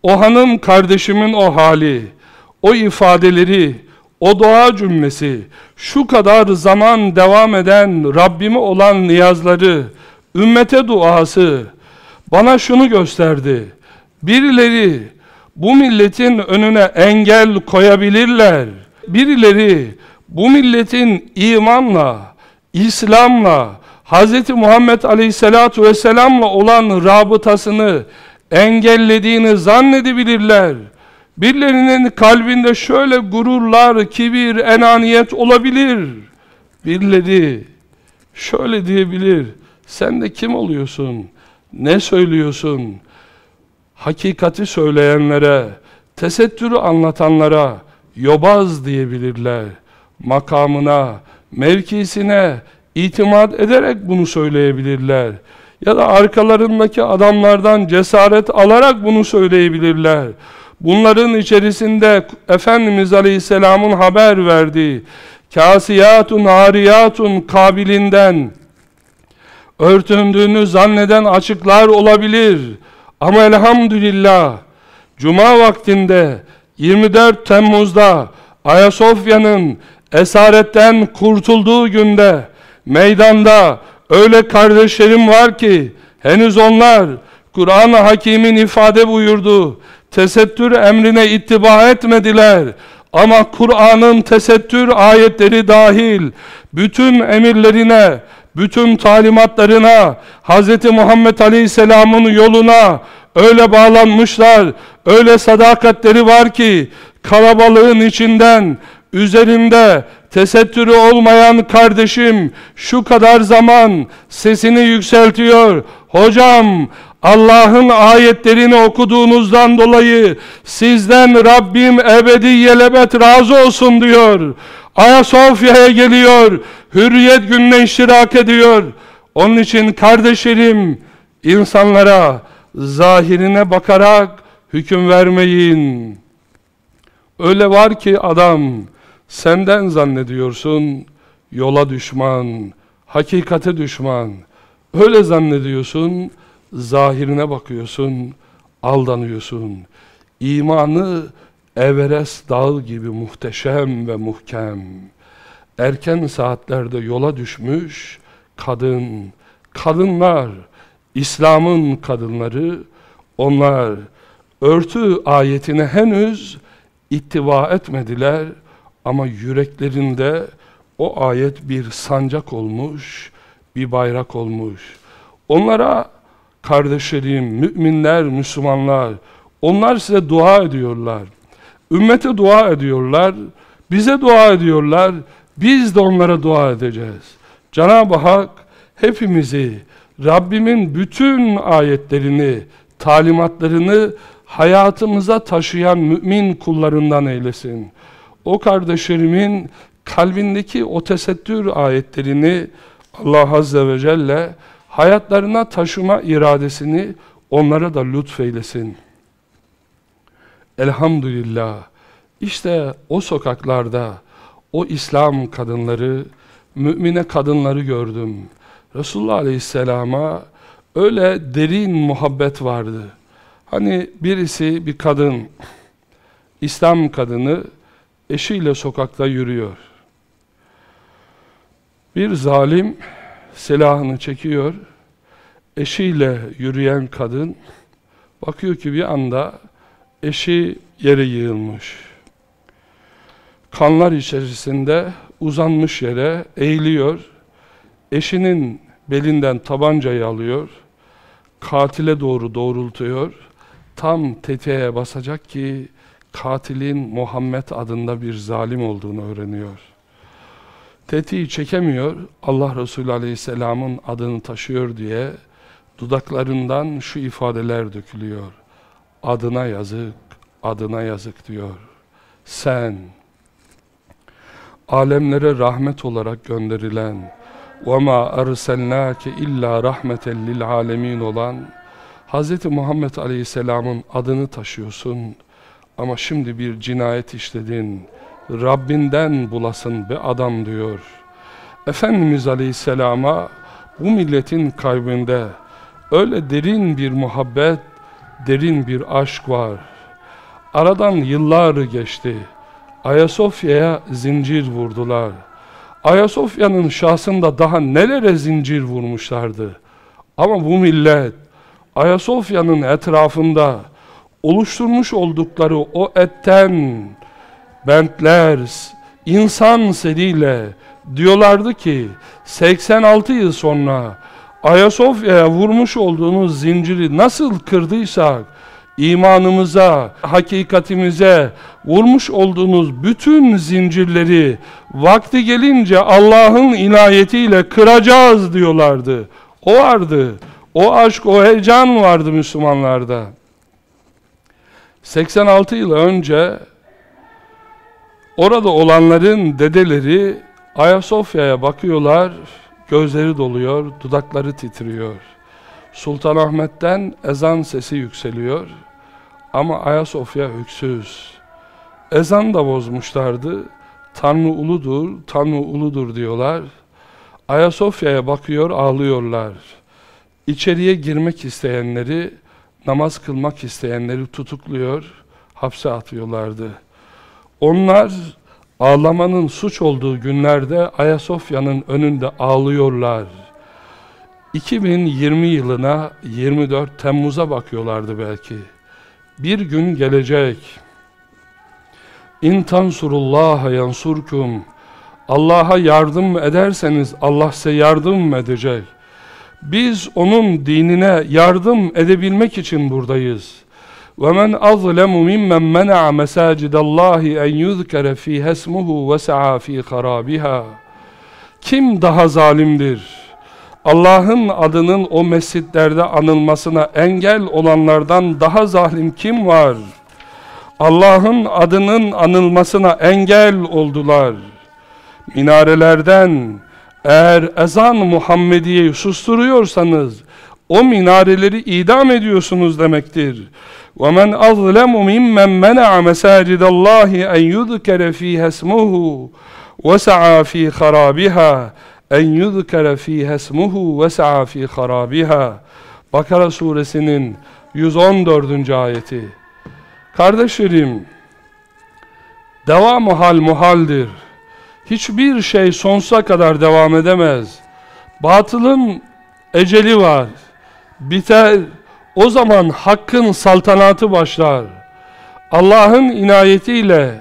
o hanım kardeşimin o hali, o ifadeleri, o dua cümlesi, şu kadar zaman devam eden Rabbime olan niyazları, ümmete duası bana şunu gösterdi. Birileri bu milletin önüne engel koyabilirler. Birileri bu milletin imanla, İslam'la, Hz. Muhammed Aleyhisselatü Vesselam'la olan rabıtasını engellediğini zannedebilirler. Birilerinin kalbinde şöyle gururlar, kibir, enaniyet olabilir. Birileri şöyle diyebilir. Sen de kim oluyorsun? Ne söylüyorsun? Hakikati söyleyenlere, tesettürü anlatanlara yobaz diyebilirler. Makamına, mevkisine itimat ederek bunu söyleyebilirler. Ya da arkalarındaki adamlardan cesaret alarak bunu söyleyebilirler. Bunların içerisinde Efendimiz Aleyhisselam'ın haber verdiği kasiyatun hariyatun kabilinden örtündüğünü zanneden açıklar olabilir. Ama elhamdülillah Cuma vaktinde 24 Temmuz'da Ayasofya'nın esaretten kurtulduğu günde meydanda öyle kardeşlerim var ki henüz onlar Kur'an-ı Hakim'in ifade buyurdu tesettür emrine ittiba etmediler. Ama Kur'an'ın tesettür ayetleri dahil bütün emirlerine, bütün talimatlarına, Hz. Muhammed Aleyhisselam'ın yoluna öyle bağlanmışlar, öyle sadakatleri var ki kalabalığın içinden üzerinde tesettürü olmayan kardeşim şu kadar zaman sesini yükseltiyor. Hocam Allah'ın ayetlerini okuduğunuzdan dolayı sizden Rabbim ebediyelebet razı olsun diyor. Ayasofya'ya geliyor. Hürriyet gününe iştirak ediyor. Onun için kardeşlerim insanlara zahirine bakarak hüküm vermeyin. Öyle var ki adam senden zannediyorsun yola düşman, hakikate düşman. Öyle zannediyorsun zahirine bakıyorsun, aldanıyorsun. İmanı Everest dağı gibi muhteşem ve muhkem. Erken saatlerde yola düşmüş kadın, kadınlar, İslam'ın kadınları Onlar örtü ayetine henüz ittiba etmediler ama yüreklerinde o ayet bir sancak olmuş, bir bayrak olmuş. Onlara kardeşlerim, müminler, Müslümanlar, onlar size dua ediyorlar. Ümmete dua ediyorlar, bize dua ediyorlar, biz de onlara dua edeceğiz. Cenab-ı Hak hepimizi Rabbimin bütün ayetlerini, talimatlarını hayatımıza taşıyan mümin kullarından eylesin. O kardeşlerimin kalbindeki o tesettür ayetlerini Allah Azze ve Celle hayatlarına taşıma iradesini onlara da lütfeylesin. Elhamdülillah. İşte o sokaklarda o İslam kadınları, mümine kadınları gördüm. Resulullah Aleyhisselam'a öyle derin muhabbet vardı. Hani birisi bir kadın, İslam kadını eşiyle sokakta yürüyor. Bir zalim silahını çekiyor. Eşiyle yürüyen kadın bakıyor ki bir anda eşi yere yığılmış. Kanlar içerisinde uzanmış yere eğiliyor. Eşinin belinden tabancayı alıyor. Katile doğru doğrultuyor. Tam tetiğe basacak ki katilin Muhammed adında bir zalim olduğunu öğreniyor. Tetiği çekemiyor, Allah Resulü Aleyhisselam'ın adını taşıyor diye dudaklarından şu ifadeler dökülüyor. Adına yazık, adına yazık diyor. Sen, alemlere rahmet olarak gönderilen, وَمَا أَرْسَلْنَاكَ illa rahmeten lil alemin olan Hz. Muhammed Aleyhisselam'ın adını taşıyorsun ama şimdi bir cinayet işledin. Rabbinden bulasın be adam diyor. Efendimiz Aleyhisselam'a bu milletin kalbinde öyle derin bir muhabbet, derin bir aşk var. Aradan yıllar geçti. Ayasofya'ya zincir vurdular. Ayasofya'nın şahsında daha nelere zincir vurmuşlardı. Ama bu millet Ayasofya'nın etrafında oluşturmuş oldukları o etten bentler, insan seriyle diyorlardı ki 86 yıl sonra Ayasofya'ya vurmuş olduğunuz zinciri nasıl kırdıysak imanımıza, hakikatimize vurmuş olduğunuz bütün zincirleri vakti gelince Allah'ın inayetiyle kıracağız diyorlardı. O vardı. O aşk, o heyecan vardı Müslümanlarda. 86 yıl önce orada olanların dedeleri Ayasofya'ya bakıyorlar, gözleri doluyor, dudakları titriyor. Sultanahmet'ten ezan sesi yükseliyor ama Ayasofya öksüz. Ezan da bozmuşlardı. Tanrı uludur, Tanrı uludur diyorlar. Ayasofya'ya bakıyor, ağlıyorlar. İçeriye girmek isteyenleri namaz kılmak isteyenleri tutukluyor, hapse atıyorlardı. Onlar ağlamanın suç olduğu günlerde Ayasofya'nın önünde ağlıyorlar. 2020 yılına 24 Temmuz'a bakıyorlardı belki. Bir gün gelecek. İn tansurullaha yansurkum. Allah'a yardım ederseniz Allah size yardım edecek. Biz onun dinine yardım edebilmek için buradayız. وَمَنْ أَظْلَمُ مِمَّنْ مَنَعَ مَسَاجِدَ اللّٰهِ اَنْ يُذْكَرَ ف۪يهَ اسْمُهُ وَسَعَى ف۪ي خَرَابِهَا Kim daha zalimdir? Allah'ın adının o mescitlerde anılmasına engel olanlardan daha zalim kim var? Allah'ın adının anılmasına engel oldular. Minarelerden, eğer ezan Muhammediye'yi susturuyorsanız o minareleri idam ediyorsunuz demektir. وَمَنْ أَظْلَمُ مِمَّنْ مَنَعَ مَسَاجِدَ اللّٰهِ اَنْ يُذْكَرَ ف۪يهَ اسْمُهُ وَسَعَى ف۪ي خَرَابِهَا اَنْ يُذْكَرَ ف۪يهَ اسْمُهُ وَسَعَى ف۪ي خَرَابِهَا Bakara suresinin 114. ayeti. Kardeşlerim, devam hal muhaldir. Hiçbir şey sonsuza kadar devam edemez. Batılın eceli var. Biter. O zaman hakkın saltanatı başlar. Allah'ın inayetiyle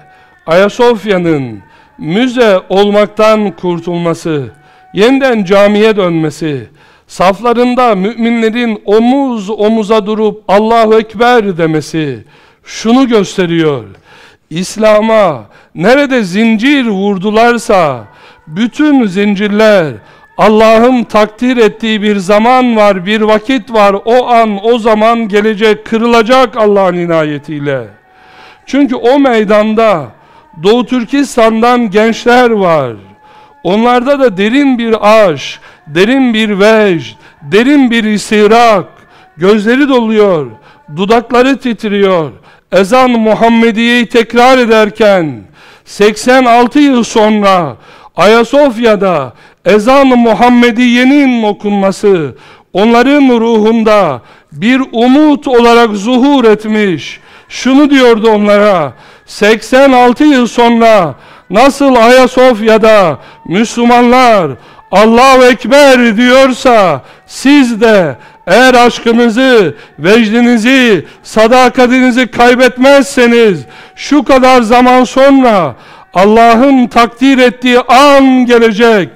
Ayasofya'nın müze olmaktan kurtulması, yeniden camiye dönmesi, saflarında müminlerin omuz omuza durup Allahu Ekber demesi şunu gösteriyor. İslam'a nerede zincir vurdularsa bütün zincirler Allah'ın takdir ettiği bir zaman var, bir vakit var. O an, o zaman gelecek, kırılacak Allah'ın inayetiyle. Çünkü o meydanda Doğu Türkistan'dan gençler var. Onlarda da derin bir aşk, derin bir vecd, derin bir isirak. Gözleri doluyor, dudakları titriyor. Ezan Muhammediye'yi tekrar ederken 86 yıl sonra Ayasofya'da ezan-ı Muhammediye'nin okunması onların ruhunda bir umut olarak zuhur etmiş. Şunu diyordu onlara 86 yıl sonra nasıl Ayasofya'da Müslümanlar Allahu Ekber diyorsa siz de eğer aşkınızı, vecdinizi, sadakatinizi kaybetmezseniz şu kadar zaman sonra Allah'ın takdir ettiği an gelecek.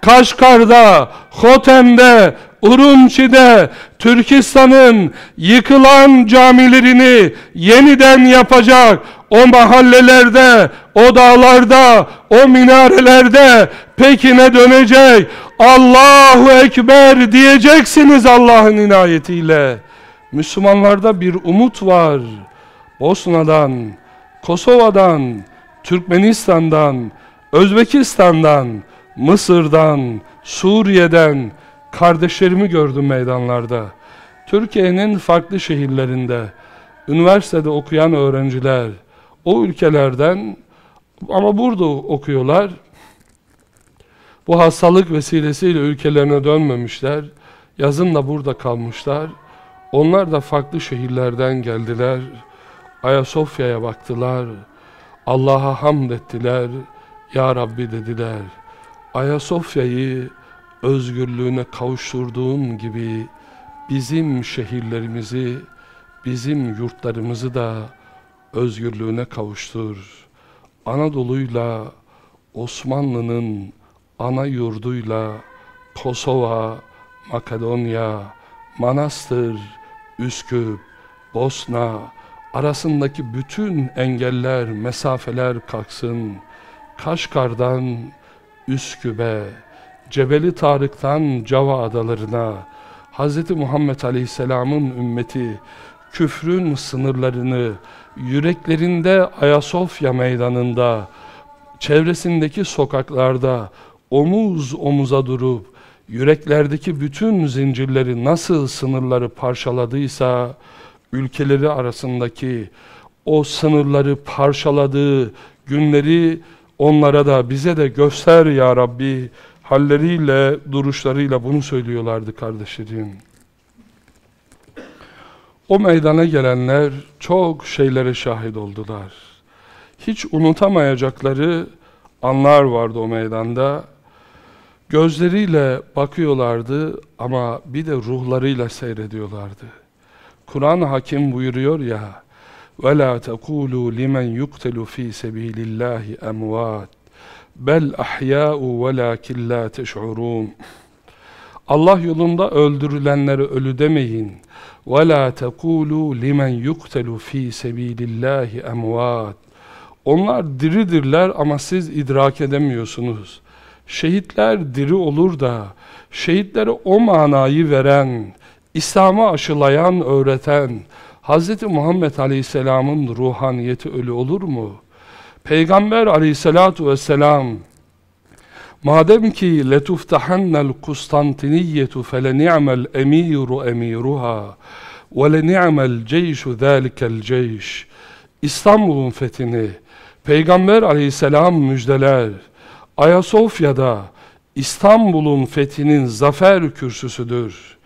Kaşgar'da, Hotem'de, Urumçi'de, Türkistan'ın yıkılan camilerini yeniden yapacak. O mahallelerde, o dağlarda, o minarelerde Pekin'e dönecek. Allahu Ekber diyeceksiniz Allah'ın inayetiyle. Müslümanlarda bir umut var. Bosna'dan, Kosova'dan, Türkmenistan'dan, Özbekistan'dan, Mısır'dan, Suriye'den kardeşlerimi gördüm meydanlarda. Türkiye'nin farklı şehirlerinde, üniversitede okuyan öğrenciler, o ülkelerden ama burada okuyorlar. Bu hastalık vesilesiyle ülkelerine dönmemişler. Yazın da burada kalmışlar. Onlar da farklı şehirlerden geldiler. Ayasofya'ya baktılar. Allah'a hamd ettiler. Ya Rabbi dediler. Ayasofya'yı özgürlüğüne kavuşturduğun gibi bizim şehirlerimizi, bizim yurtlarımızı da özgürlüğüne kavuştur. Anadolu'yla Osmanlı'nın ana yurduyla Kosova, Makedonya, Manastır, Üsküp, Bosna arasındaki bütün engeller, mesafeler kalksın. Kaşgar'dan Üsküp'e, Cebeli Tarık'tan Cava adalarına, Hz. Muhammed Aleyhisselam'ın ümmeti küfrün sınırlarını yüreklerinde Ayasofya meydanında, çevresindeki sokaklarda omuz omuza durup yüreklerdeki bütün zincirleri nasıl sınırları parçaladıysa ülkeleri arasındaki o sınırları parçaladığı günleri onlara da bize de göster ya Rabbi halleriyle duruşlarıyla bunu söylüyorlardı kardeşlerim. O meydana gelenler çok şeylere şahit oldular. Hiç unutamayacakları anlar vardı o meydanda. Gözleriyle bakıyorlardı ama bir de ruhlarıyla seyrediyorlardı. Kur'an hakim buyuruyor ya وَلَا تَقُولُوا لِمَنْ يُقْتَلُ ف۪ي سَب۪يلِ اللّٰهِ اَمْوَاتٍ bel ahya'u velakin la teş'urun. Allah yolunda öldürülenleri ölü demeyin. Ve la tekulu limen yuktelu fi sebilillahi emvat. Onlar diridirler ama siz idrak edemiyorsunuz. Şehitler diri olur da, şehitlere o manayı veren, İslam'ı aşılayan, öğreten, Hz. Muhammed Aleyhisselam'ın ruhaniyeti ölü olur mu? Peygamber aleyhissalatu vesselam madem ki letuftahannel Kustantiniyetu fele ni'mel emiru emiruha ve le ni'mel ceyşu zâlikel ceyş İstanbul'un fethini Peygamber aleyhisselam müjdeler Ayasofya'da İstanbul'un fethinin zafer kürsüsüdür.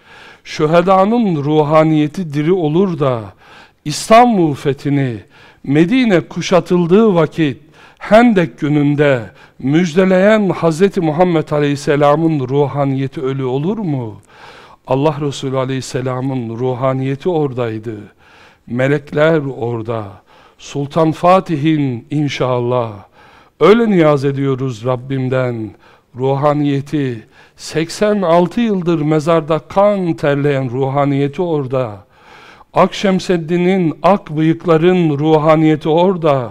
Şühedanın ruhaniyeti diri olur da İstanbul fethini Medine kuşatıldığı vakit Hendek gününde müjdeleyen Hz. Muhammed Aleyhisselam'ın ruhaniyeti ölü olur mu? Allah Resulü Aleyhisselam'ın ruhaniyeti oradaydı. Melekler orada. Sultan Fatih'in inşallah. Öyle niyaz ediyoruz Rabbimden. Ruhaniyeti 86 yıldır mezarda kan terleyen ruhaniyeti orada. Akşemseddin'in ak bıyıkların ruhaniyeti orada.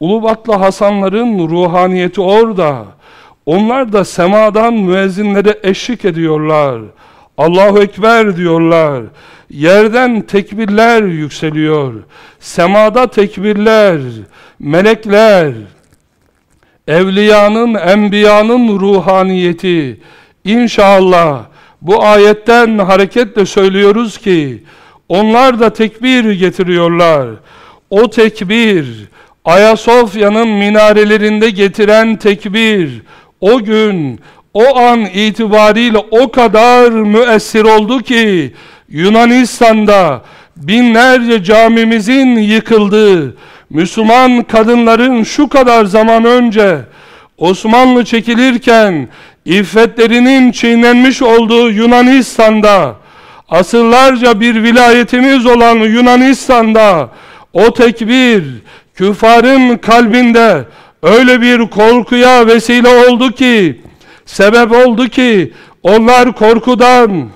Ulubatlı Hasanların ruhaniyeti orada. Onlar da semadan müezzinlere eşlik ediyorlar. Allahu Ekber diyorlar. Yerden tekbirler yükseliyor. Semada tekbirler, melekler, evliyanın, enbiyanın ruhaniyeti. İnşallah bu ayetten hareketle söylüyoruz ki onlar da tekbir getiriyorlar. O tekbir Ayasofya'nın minarelerinde getiren tekbir o gün o an itibariyle o kadar müessir oldu ki Yunanistan'da binlerce camimizin yıkıldığı, Müslüman kadınların şu kadar zaman önce Osmanlı çekilirken iffetlerinin çiğnenmiş olduğu Yunanistan'da asırlarca bir vilayetimiz olan Yunanistan'da o tekbir küffarın kalbinde öyle bir korkuya vesile oldu ki sebep oldu ki onlar korkudan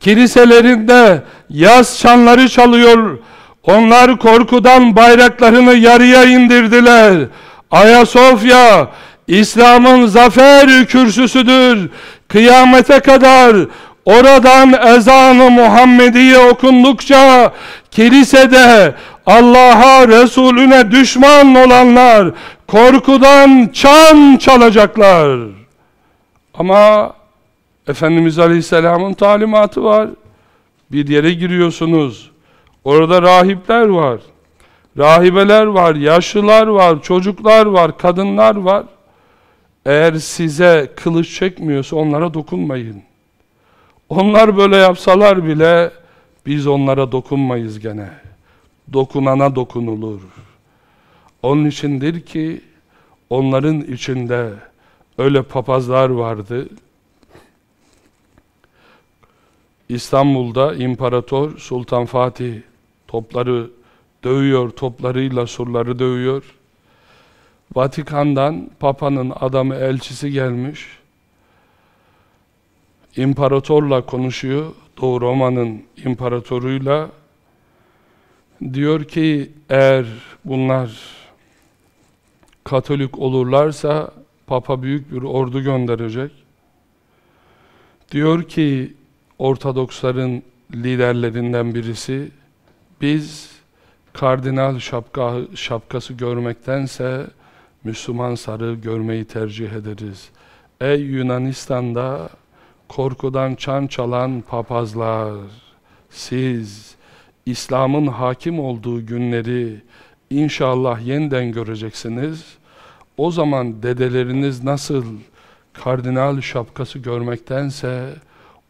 kiliselerinde yaz çanları çalıyor onlar korkudan bayraklarını yarıya indirdiler Ayasofya İslam'ın zafer kürsüsüdür kıyamete kadar oradan ezanı Muhammediye okundukça kilisede Allah'a Resulüne düşman olanlar korkudan çan çalacaklar. Ama Efendimiz Aleyhisselam'ın talimatı var. Bir yere giriyorsunuz. Orada rahipler var. Rahibeler var, yaşlılar var, çocuklar var, kadınlar var. Eğer size kılıç çekmiyorsa onlara dokunmayın. Onlar böyle yapsalar bile biz onlara dokunmayız gene. Dokunana dokunulur. Onun içindir ki onların içinde öyle papazlar vardı. İstanbul'da İmparator Sultan Fatih topları dövüyor, toplarıyla surları dövüyor. Vatikan'dan Papa'nın adamı elçisi gelmiş. İmparatorla konuşuyor. Doğu Roma'nın imparatoruyla diyor ki eğer bunlar Katolik olurlarsa Papa büyük bir ordu gönderecek. Diyor ki Ortodoksların liderlerinden birisi biz kardinal şapka, şapkası görmektense Müslüman sarı görmeyi tercih ederiz. Ey Yunanistan'da korkudan çan çalan papazlar, siz İslam'ın hakim olduğu günleri inşallah yeniden göreceksiniz. O zaman dedeleriniz nasıl kardinal şapkası görmektense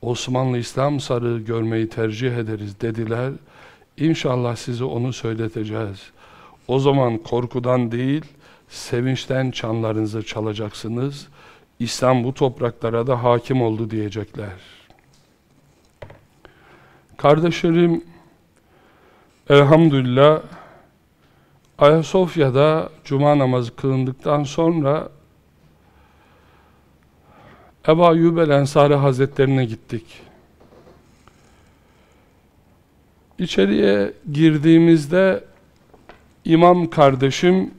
Osmanlı İslam sarığı görmeyi tercih ederiz dediler. İnşallah size onu söyleteceğiz. O zaman korkudan değil, sevinçten çanlarınızı çalacaksınız. İslam bu topraklara da hakim oldu diyecekler. Kardeşlerim, elhamdülillah Ayasofya'da cuma namazı kılındıktan sonra Ebu Ayyub el Ensari Hazretlerine gittik. İçeriye girdiğimizde imam kardeşim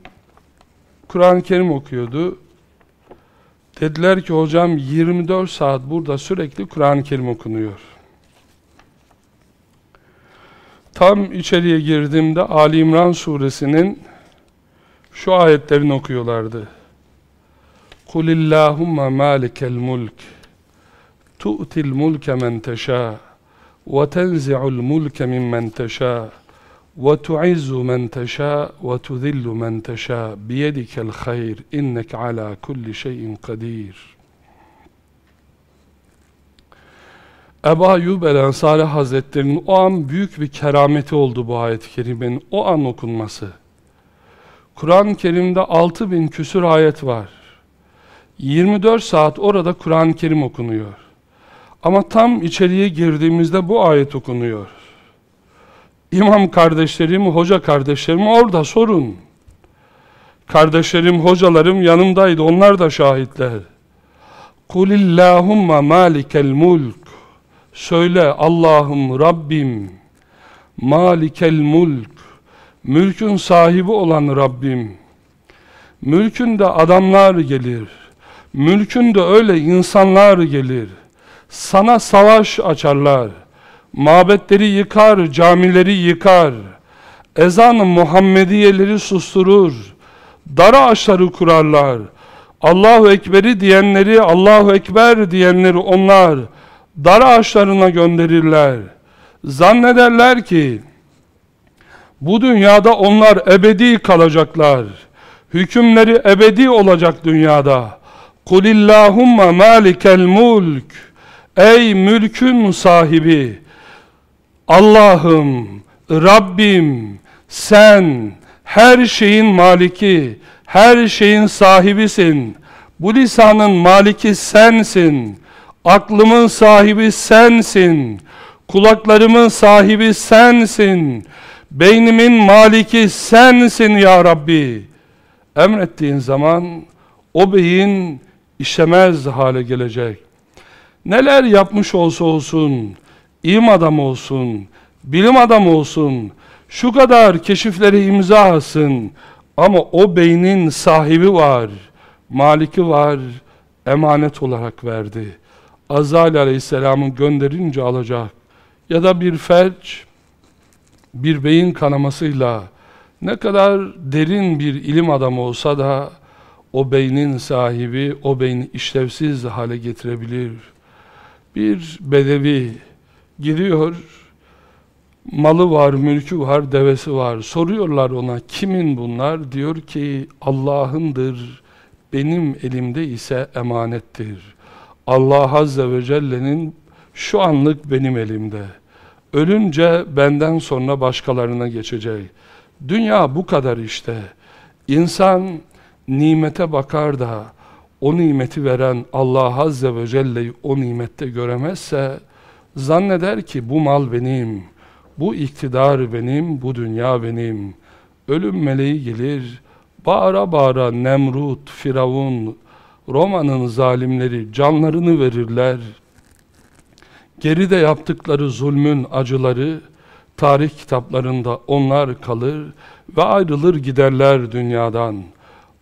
Kur'an-ı Kerim okuyordu. Dediler ki hocam 24 saat burada sürekli Kur'an-ı Kerim okunuyor. Tam içeriye girdiğimde Ali İmran suresinin şu ayetlerini okuyorlardı. Kulillahumma malikel mulk tu'til mulke men teşâ وَتَنْزِعُ الْمُلْكَ مِمَّنْ تَشَاءُ وَتُعِزُّ مَنْ تَشَاءُ وَتُذِلُّ مَنْ تَشَاءُ بِيَدِكَ الْخَيْرِ اِنَّكَ عَلَى كُلِّ شَيْءٍ قَدِيرٌ Ebu Ayyub el-Ensari Hazretleri'nin o an büyük bir kerameti oldu bu ayet-i kerimenin o an okunması. Kur'an-ı Kerim'de 6000 küsur ayet var. 24 saat orada Kur'an-ı Kerim okunuyor. Ama tam içeriye girdiğimizde bu ayet okunuyor. İmam kardeşlerim, hoca kardeşlerim orada sorun. Kardeşlerim, hocalarım yanımdaydı. Onlar da şahitler. Kulillahumma malikel mulk. Söyle Allah'ım Rabbim. Malikel mulk. Mülkün sahibi olan Rabbim. Mülkünde adamlar gelir. Mülkünde öyle insanlar gelir. Sana savaş açarlar. Mabetleri yıkar, camileri yıkar. Ezan-ı Muhammediyeleri susturur. Dara ağaçları kurarlar. Allahu Ekber'i diyenleri, Allahu Ekber diyenleri onlar dar ağaçlarına gönderirler. Zannederler ki bu dünyada onlar ebedi kalacaklar. Hükümleri ebedi olacak dünyada. Kulillahumma malikel mulk. Ey mülkün sahibi. Allah'ım, Rabbim, sen her şeyin maliki, her şeyin sahibisin. Bu lisanın maliki sensin. Aklımın sahibi sensin. Kulaklarımın sahibi sensin. Beynimin maliki sensin ya Rabbi. Emrettiğin zaman o beyin işemez hale gelecek. Neler yapmış olsa olsun, ilim adamı olsun, bilim adamı olsun, şu kadar keşifleri imza alsın ama o beynin sahibi var, maliki var, emanet olarak verdi. Azrail aleyhisselamın gönderince alacak. Ya da bir felç, bir beyin kanamasıyla ne kadar derin bir ilim adamı olsa da o beynin sahibi o beyni işlevsiz hale getirebilir. Bir bedevi gidiyor, malı var, mülkü var, devesi var. Soruyorlar ona kimin bunlar? Diyor ki Allah'ındır, benim elimde ise emanettir. Allah Azze ve Celle'nin şu anlık benim elimde. Ölünce benden sonra başkalarına geçecek. Dünya bu kadar işte. İnsan nimete bakar da o nimeti veren Allah Azze ve Celle'yi o nimette göremezse zanneder ki bu mal benim, bu iktidar benim, bu dünya benim. Ölüm meleği gelir, bağıra bağıra Nemrut, Firavun, Roma'nın zalimleri canlarını verirler. Geride yaptıkları zulmün acıları tarih kitaplarında onlar kalır ve ayrılır giderler dünyadan.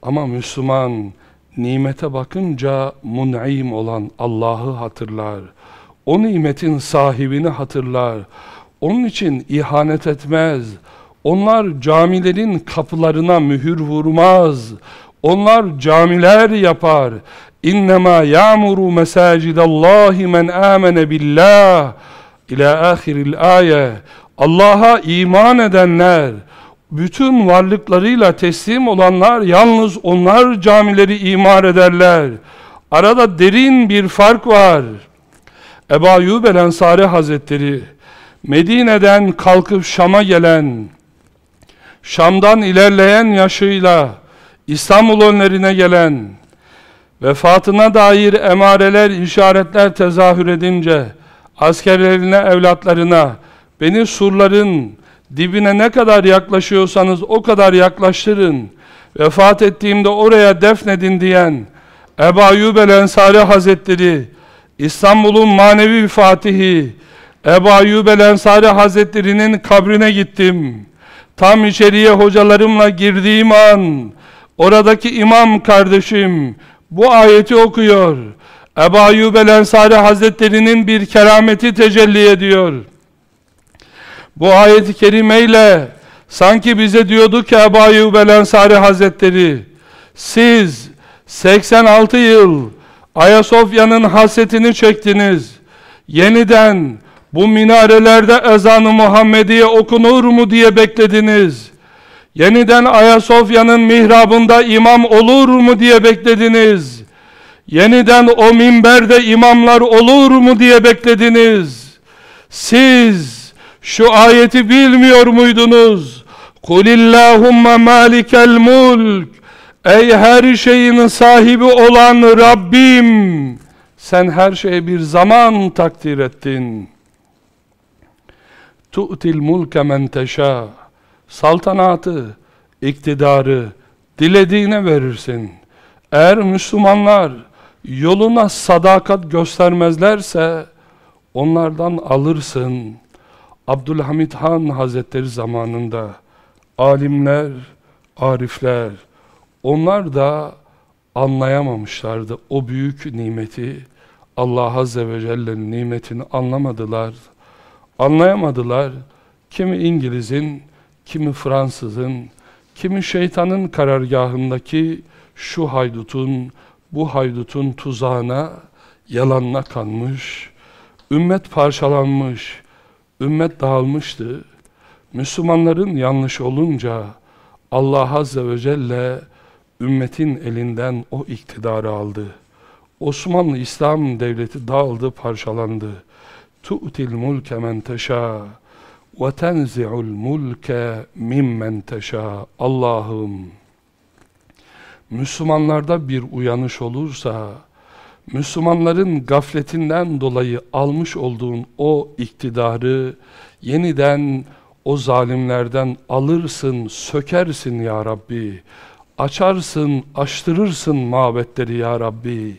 Ama Müslüman nimete bakınca mun'im olan Allah'ı hatırlar. O nimetin sahibini hatırlar. Onun için ihanet etmez. Onlar camilerin kapılarına mühür vurmaz. Onlar camiler yapar. İnnemâ ya'muru mesâcidallahi men âmene billah. İlâ âhiril âye. Allah'a iman edenler, bütün varlıklarıyla teslim olanlar yalnız onlar camileri imar ederler. Arada derin bir fark var. Ebu Ayyub el Ensari Hazretleri Medine'den kalkıp Şam'a gelen Şam'dan ilerleyen yaşıyla İstanbul önlerine gelen vefatına dair emareler, işaretler tezahür edince askerlerine, evlatlarına beni surların dibine ne kadar yaklaşıyorsanız o kadar yaklaştırın. Vefat ettiğimde oraya defnedin diyen Ebu Ayyub Ensari Hazretleri İstanbul'un manevi fatihi Ebu Ayyub Ensari Hazretleri'nin kabrine gittim. Tam içeriye hocalarımla girdiğim an oradaki imam kardeşim bu ayeti okuyor. Ebu Ayyub Ensari Hazretleri'nin bir kerameti tecelli ediyor. Bu ayeti kerimeyle sanki bize diyordu ki Ebu Ayyub el Ensari Hazretleri siz 86 yıl Ayasofya'nın hasretini çektiniz. Yeniden bu minarelerde ezanı Muhammediye okunur mu diye beklediniz. Yeniden Ayasofya'nın mihrabında imam olur mu diye beklediniz. Yeniden o minberde imamlar olur mu diye beklediniz. Siz şu ayeti bilmiyor muydunuz? Kulillahumma malikel mulk Ey her şeyin sahibi olan Rabbim Sen her şeye bir zaman takdir ettin. Tu'til mulke men teşâ. Saltanatı, iktidarı dilediğine verirsin. Eğer Müslümanlar yoluna sadakat göstermezlerse onlardan alırsın. Abdülhamid Han Hazretleri zamanında alimler, arifler onlar da anlayamamışlardı o büyük nimeti. Allah Azze ve Celle'nin nimetini anlamadılar. Anlayamadılar. Kimi İngiliz'in, kimi Fransız'ın, kimi şeytanın karargahındaki şu haydutun, bu haydutun tuzağına, yalanına kanmış, ümmet parçalanmış, ümmet dağılmıştı. Müslümanların yanlış olunca Allah Azze ve Celle ümmetin elinden o iktidarı aldı. Osmanlı İslam devleti dağıldı, parçalandı. Tu'til mulke men teşâ ve tenzi'ul mulke mimmen teşâ. Allah'ım Müslümanlarda bir uyanış olursa, Müslümanların gafletinden dolayı almış olduğun o iktidarı yeniden o zalimlerden alırsın, sökersin ya Rabbi. Açarsın, açtırırsın mabetleri ya Rabbi.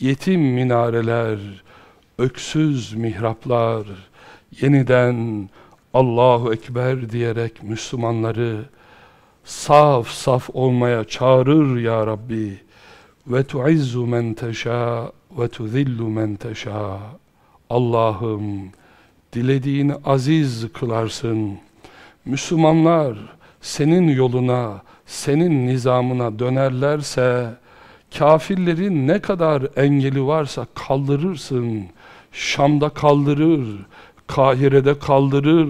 Yetim minareler, öksüz mihraplar, yeniden Allahu Ekber diyerek Müslümanları saf saf olmaya çağırır ya Rabbi. Men teşâ ve tuzillu men teşâ. Allah'ım dilediğini aziz kılarsın. Müslümanlar senin yoluna, senin nizamına dönerlerse, kafirlerin ne kadar engeli varsa kaldırırsın. Şam'da kaldırır, Kahire'de kaldırır,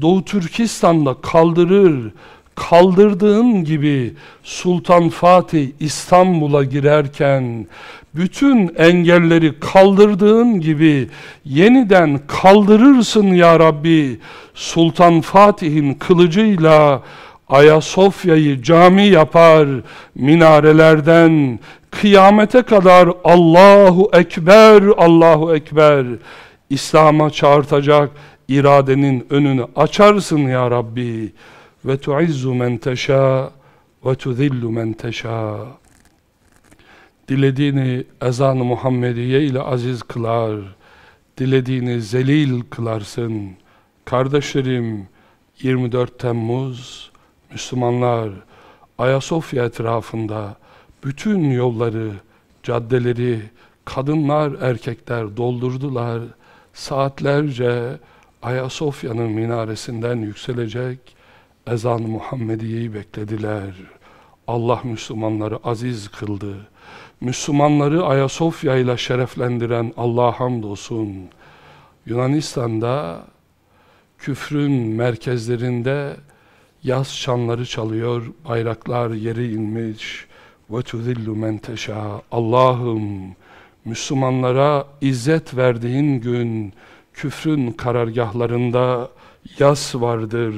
Doğu Türkistan'da kaldırır, kaldırdığın gibi Sultan Fatih İstanbul'a girerken bütün engelleri kaldırdığın gibi yeniden kaldırırsın ya Rabbi. Sultan Fatih'in kılıcıyla Ayasofya'yı cami yapar. Minarelerden kıyamete kadar Allahu Ekber Allahu Ekber. İslam'a çağırtacak iradenin önünü açarsın ya Rabbi ve tuizzu men teşâ ve tuzillu men teşâ. Dilediğini ezan-ı Muhammediye ile aziz kılar. Dilediğini zelil kılarsın. Kardeşlerim 24 Temmuz Müslümanlar Ayasofya etrafında bütün yolları caddeleri kadınlar erkekler doldurdular. Saatlerce Ayasofya'nın minaresinden yükselecek ezan Muhammediye'yi beklediler. Allah Müslümanları aziz kıldı. Müslümanları Ayasofya ile şereflendiren Allah'a hamdolsun. Yunanistan'da küfrün merkezlerinde yaz çanları çalıyor, bayraklar yere inmiş. Tuzillu men teşâ. Allah'ım Müslümanlara izzet verdiğin gün küfrün karargahlarında yas vardır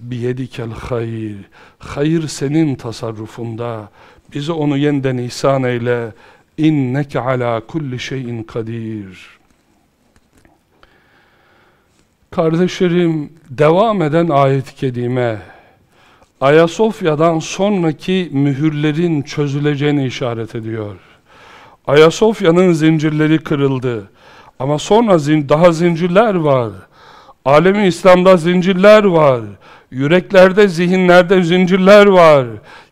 biyedikel hayır. Hayır senin tasarrufunda. Bize onu yeniden ihsan eyle. İnneke ala kulli şeyin kadir. Kardeşlerim, devam eden ayet-i kerime, Ayasofya'dan sonraki mühürlerin çözüleceğini işaret ediyor. Ayasofya'nın zincirleri kırıldı. Ama sonra zin daha zincirler var. Alemi İslam'da zincirler var. Yüreklerde, zihinlerde zincirler var.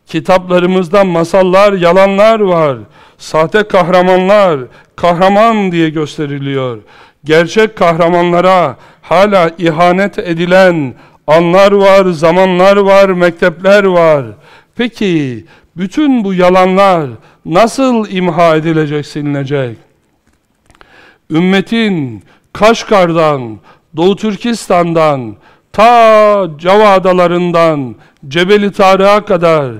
Kitaplarımızda masallar, yalanlar var. Sahte kahramanlar, kahraman diye gösteriliyor. Gerçek kahramanlara hala ihanet edilen anlar var, zamanlar var, mektepler var. Peki bütün bu yalanlar nasıl imha edilecek, silinecek? Ümmetin Kaşgar'dan, Doğu Türkistan'dan, ta Cava adalarından Cebeli Tarık'a kadar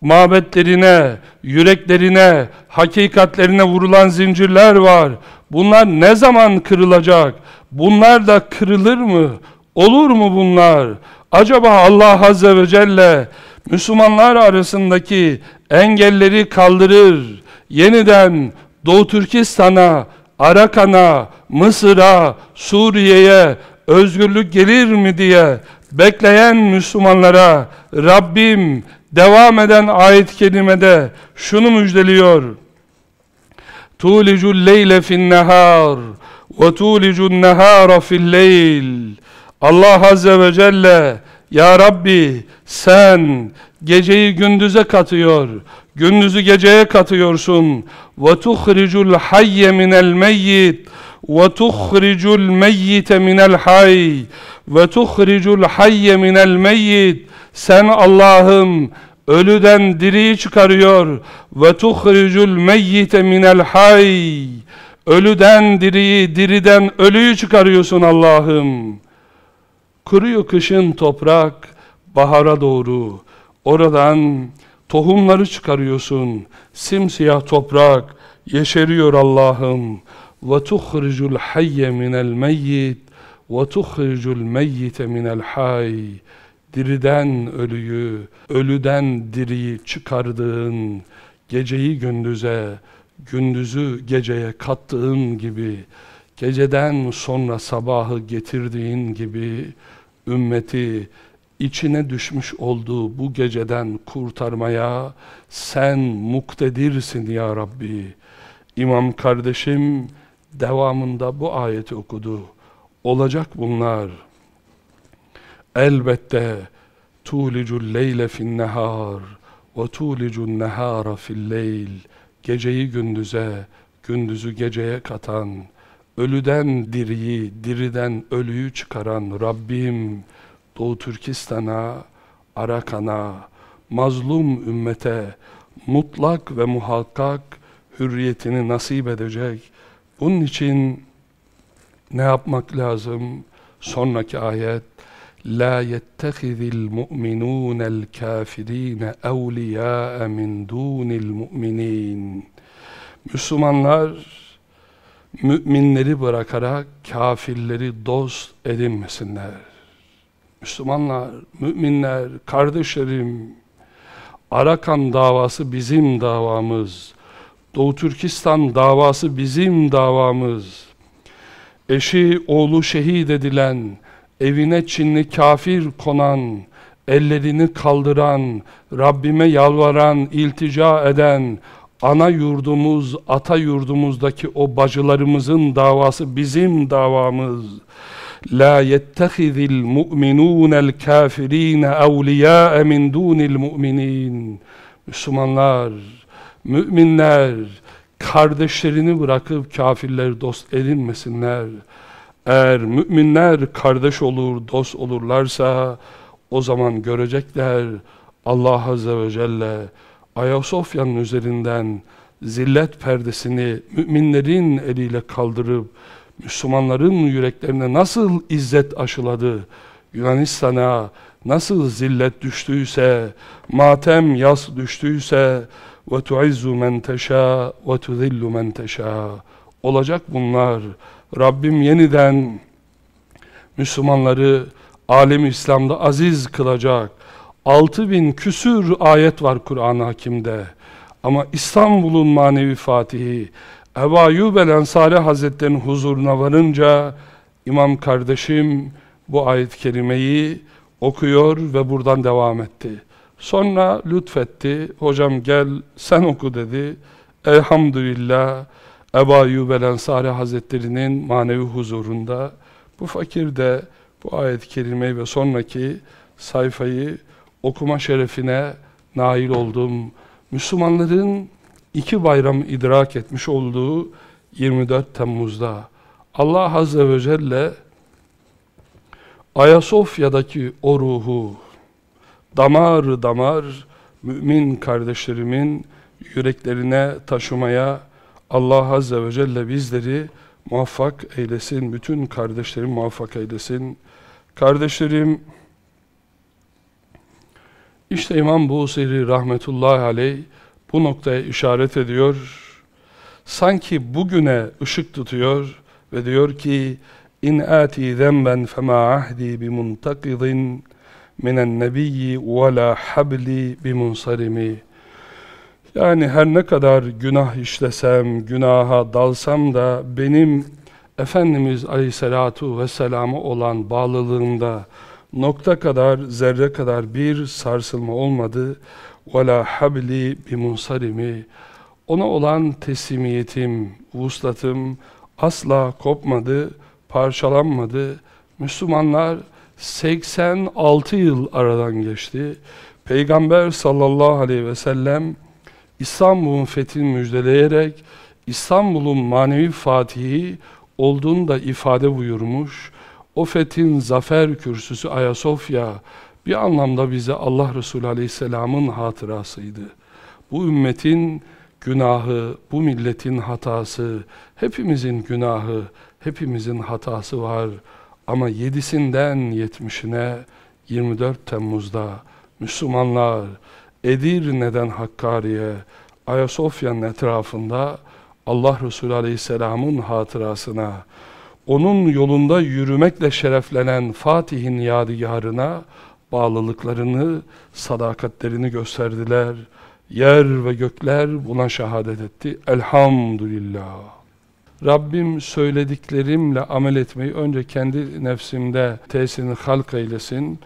mabetlerine, yüreklerine, hakikatlerine vurulan zincirler var. Bunlar ne zaman kırılacak? Bunlar da kırılır mı? Olur mu bunlar? Acaba Allah Azze ve Celle Müslümanlar arasındaki engelleri kaldırır, yeniden Doğu Türkistan'a, Arakan'a, Mısır'a, Suriye'ye özgürlük gelir mi diye bekleyen Müslümanlara Rabbim devam eden ayet-i kerimede şunu müjdeliyor. Leyle fin nehar ve tulicun nehara fil leyl. Allah Azze ve Celle Ya Rabbi sen geceyi gündüze katıyor, gündüzü geceye katıyorsun. Minel meyyit ve tuhricul meyyite minel hayy ve tuhricul hayye minel meyyit sen Allah'ım ölüden diriyi çıkarıyor tuhricul meyyite minel hayy ölüden diriyi diriden ölüyü çıkarıyorsun Allah'ım kuruyor kışın toprak bahara doğru. Oradan tohumları çıkarıyorsun. Simsiyah toprak yeşeriyor Allah'ım. hayye minel meyyit ve tuhricul meyyite minel hayy diriden ölüyü, ölüden diriyi çıkardığın, geceyi gündüze, gündüzü geceye kattığın gibi, geceden sonra sabahı getirdiğin gibi, ümmeti içine düşmüş olduğu bu geceden kurtarmaya sen muktedirsin ya Rabbi. İmam kardeşim devamında bu ayeti okudu. Olacak bunlar. Elbette tulicul leyle fin nehar ve tulicun nehara fil leyl geceyi gündüze, gündüzü geceye katan, Ölüden diriyi, diriden ölüyü çıkaran Rabbim, Doğu Türkistan'a, Arakan'a, mazlum ümmete mutlak ve muhakkak hürriyetini nasip edecek. Bunun için ne yapmak lazım? Sonraki ayet La yettehizil mu'minûnel kafirîne evliyâe min dûnil mu'minîn Müslümanlar müminleri bırakarak kafirleri dost edinmesinler. Müslümanlar, müminler, kardeşlerim, Arakan davası bizim davamız. Doğu Türkistan davası bizim davamız. Eşi, oğlu şehit edilen, evine Çinli kafir konan, ellerini kaldıran, Rabbime yalvaran, iltica eden, ana yurdumuz, ata yurdumuzdaki o bacılarımızın davası bizim davamız. La yettehizil mu'minûnel kafirîne evliyâe min dûnil mu'minîn. Müslümanlar, müminler, kardeşlerini bırakıp kafirleri dost edinmesinler. Eğer müminler kardeş olur, dost olurlarsa o zaman görecekler Allah Azze ve Celle Ayasofya'nın üzerinden zillet perdesini müminlerin eliyle kaldırıp Müslümanların yüreklerine nasıl izzet aşıladı, Yunanistan'a nasıl zillet düştüyse, matem yas düştüyse men teşâ ve tuzillu men teşâ olacak bunlar. Rabbim yeniden Müslümanları alem İslam'da aziz kılacak. 6000 küsür ayet var Kur'an-ı Hakim'de. Ama İstanbul'un manevi fatihi Ebu Ayyub el Ensari Hazretleri'nin huzuruna varınca İmam kardeşim bu ayet-i kerimeyi okuyor ve buradan devam etti. Sonra lütfetti. Hocam gel sen oku dedi. Elhamdülillah Ebu Ayyub Ensari Hazretleri'nin manevi huzurunda bu fakir de bu ayet-i kerime ve sonraki sayfayı okuma şerefine nail oldum. Müslümanların iki bayram idrak etmiş olduğu 24 Temmuz'da Allah Azze ve Celle Ayasofya'daki o ruhu damar damar mümin kardeşlerimin yüreklerine taşımaya Allah Azze ve Celle bizleri muvaffak eylesin. Bütün kardeşlerim muvaffak eylesin. Kardeşlerim, işte İmam Buhseri rahmetullahi aleyh bu noktaya işaret ediyor. Sanki bugüne ışık tutuyor ve diyor ki in ati zenben fema ahdi bi muntakidin minen nebiyyi ve la habli bi munsarimi Yani her ne kadar günah işlesem, günaha dalsam da benim Efendimiz Aleyhisselatu Vesselam'a olan bağlılığımda nokta kadar, zerre kadar bir sarsılma olmadı. وَلَا حَبْلِ بِمُنْصَرِمِ Ona olan teslimiyetim, vuslatım asla kopmadı, parçalanmadı. Müslümanlar 86 yıl aradan geçti. Peygamber sallallahu aleyhi ve sellem İstanbul'un fethini müjdeleyerek İstanbul'un manevi fatihi olduğunu da ifade buyurmuş. O fethin zafer kürsüsü Ayasofya bir anlamda bize Allah Resulü Aleyhisselam'ın hatırasıydı. Bu ümmetin günahı, bu milletin hatası, hepimizin günahı, hepimizin hatası var. Ama yedisinden yetmişine 24 Temmuz'da Müslümanlar Edirne'den Hakkari'ye, Ayasofya'nın etrafında Allah Resulü Aleyhisselam'ın hatırasına, onun yolunda yürümekle şereflenen Fatih'in yadigarına bağlılıklarını, sadakatlerini gösterdiler. Yer ve gökler buna şehadet etti. Elhamdülillah. Rabbim söylediklerimle amel etmeyi önce kendi nefsimde tesirini halk eylesin.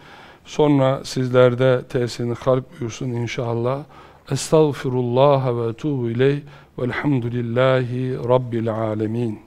Sonra sizlerde tesirini halk buyursun inşallah. Estağfirullah ve etubu ileyh velhamdülillahi rabbil alemin.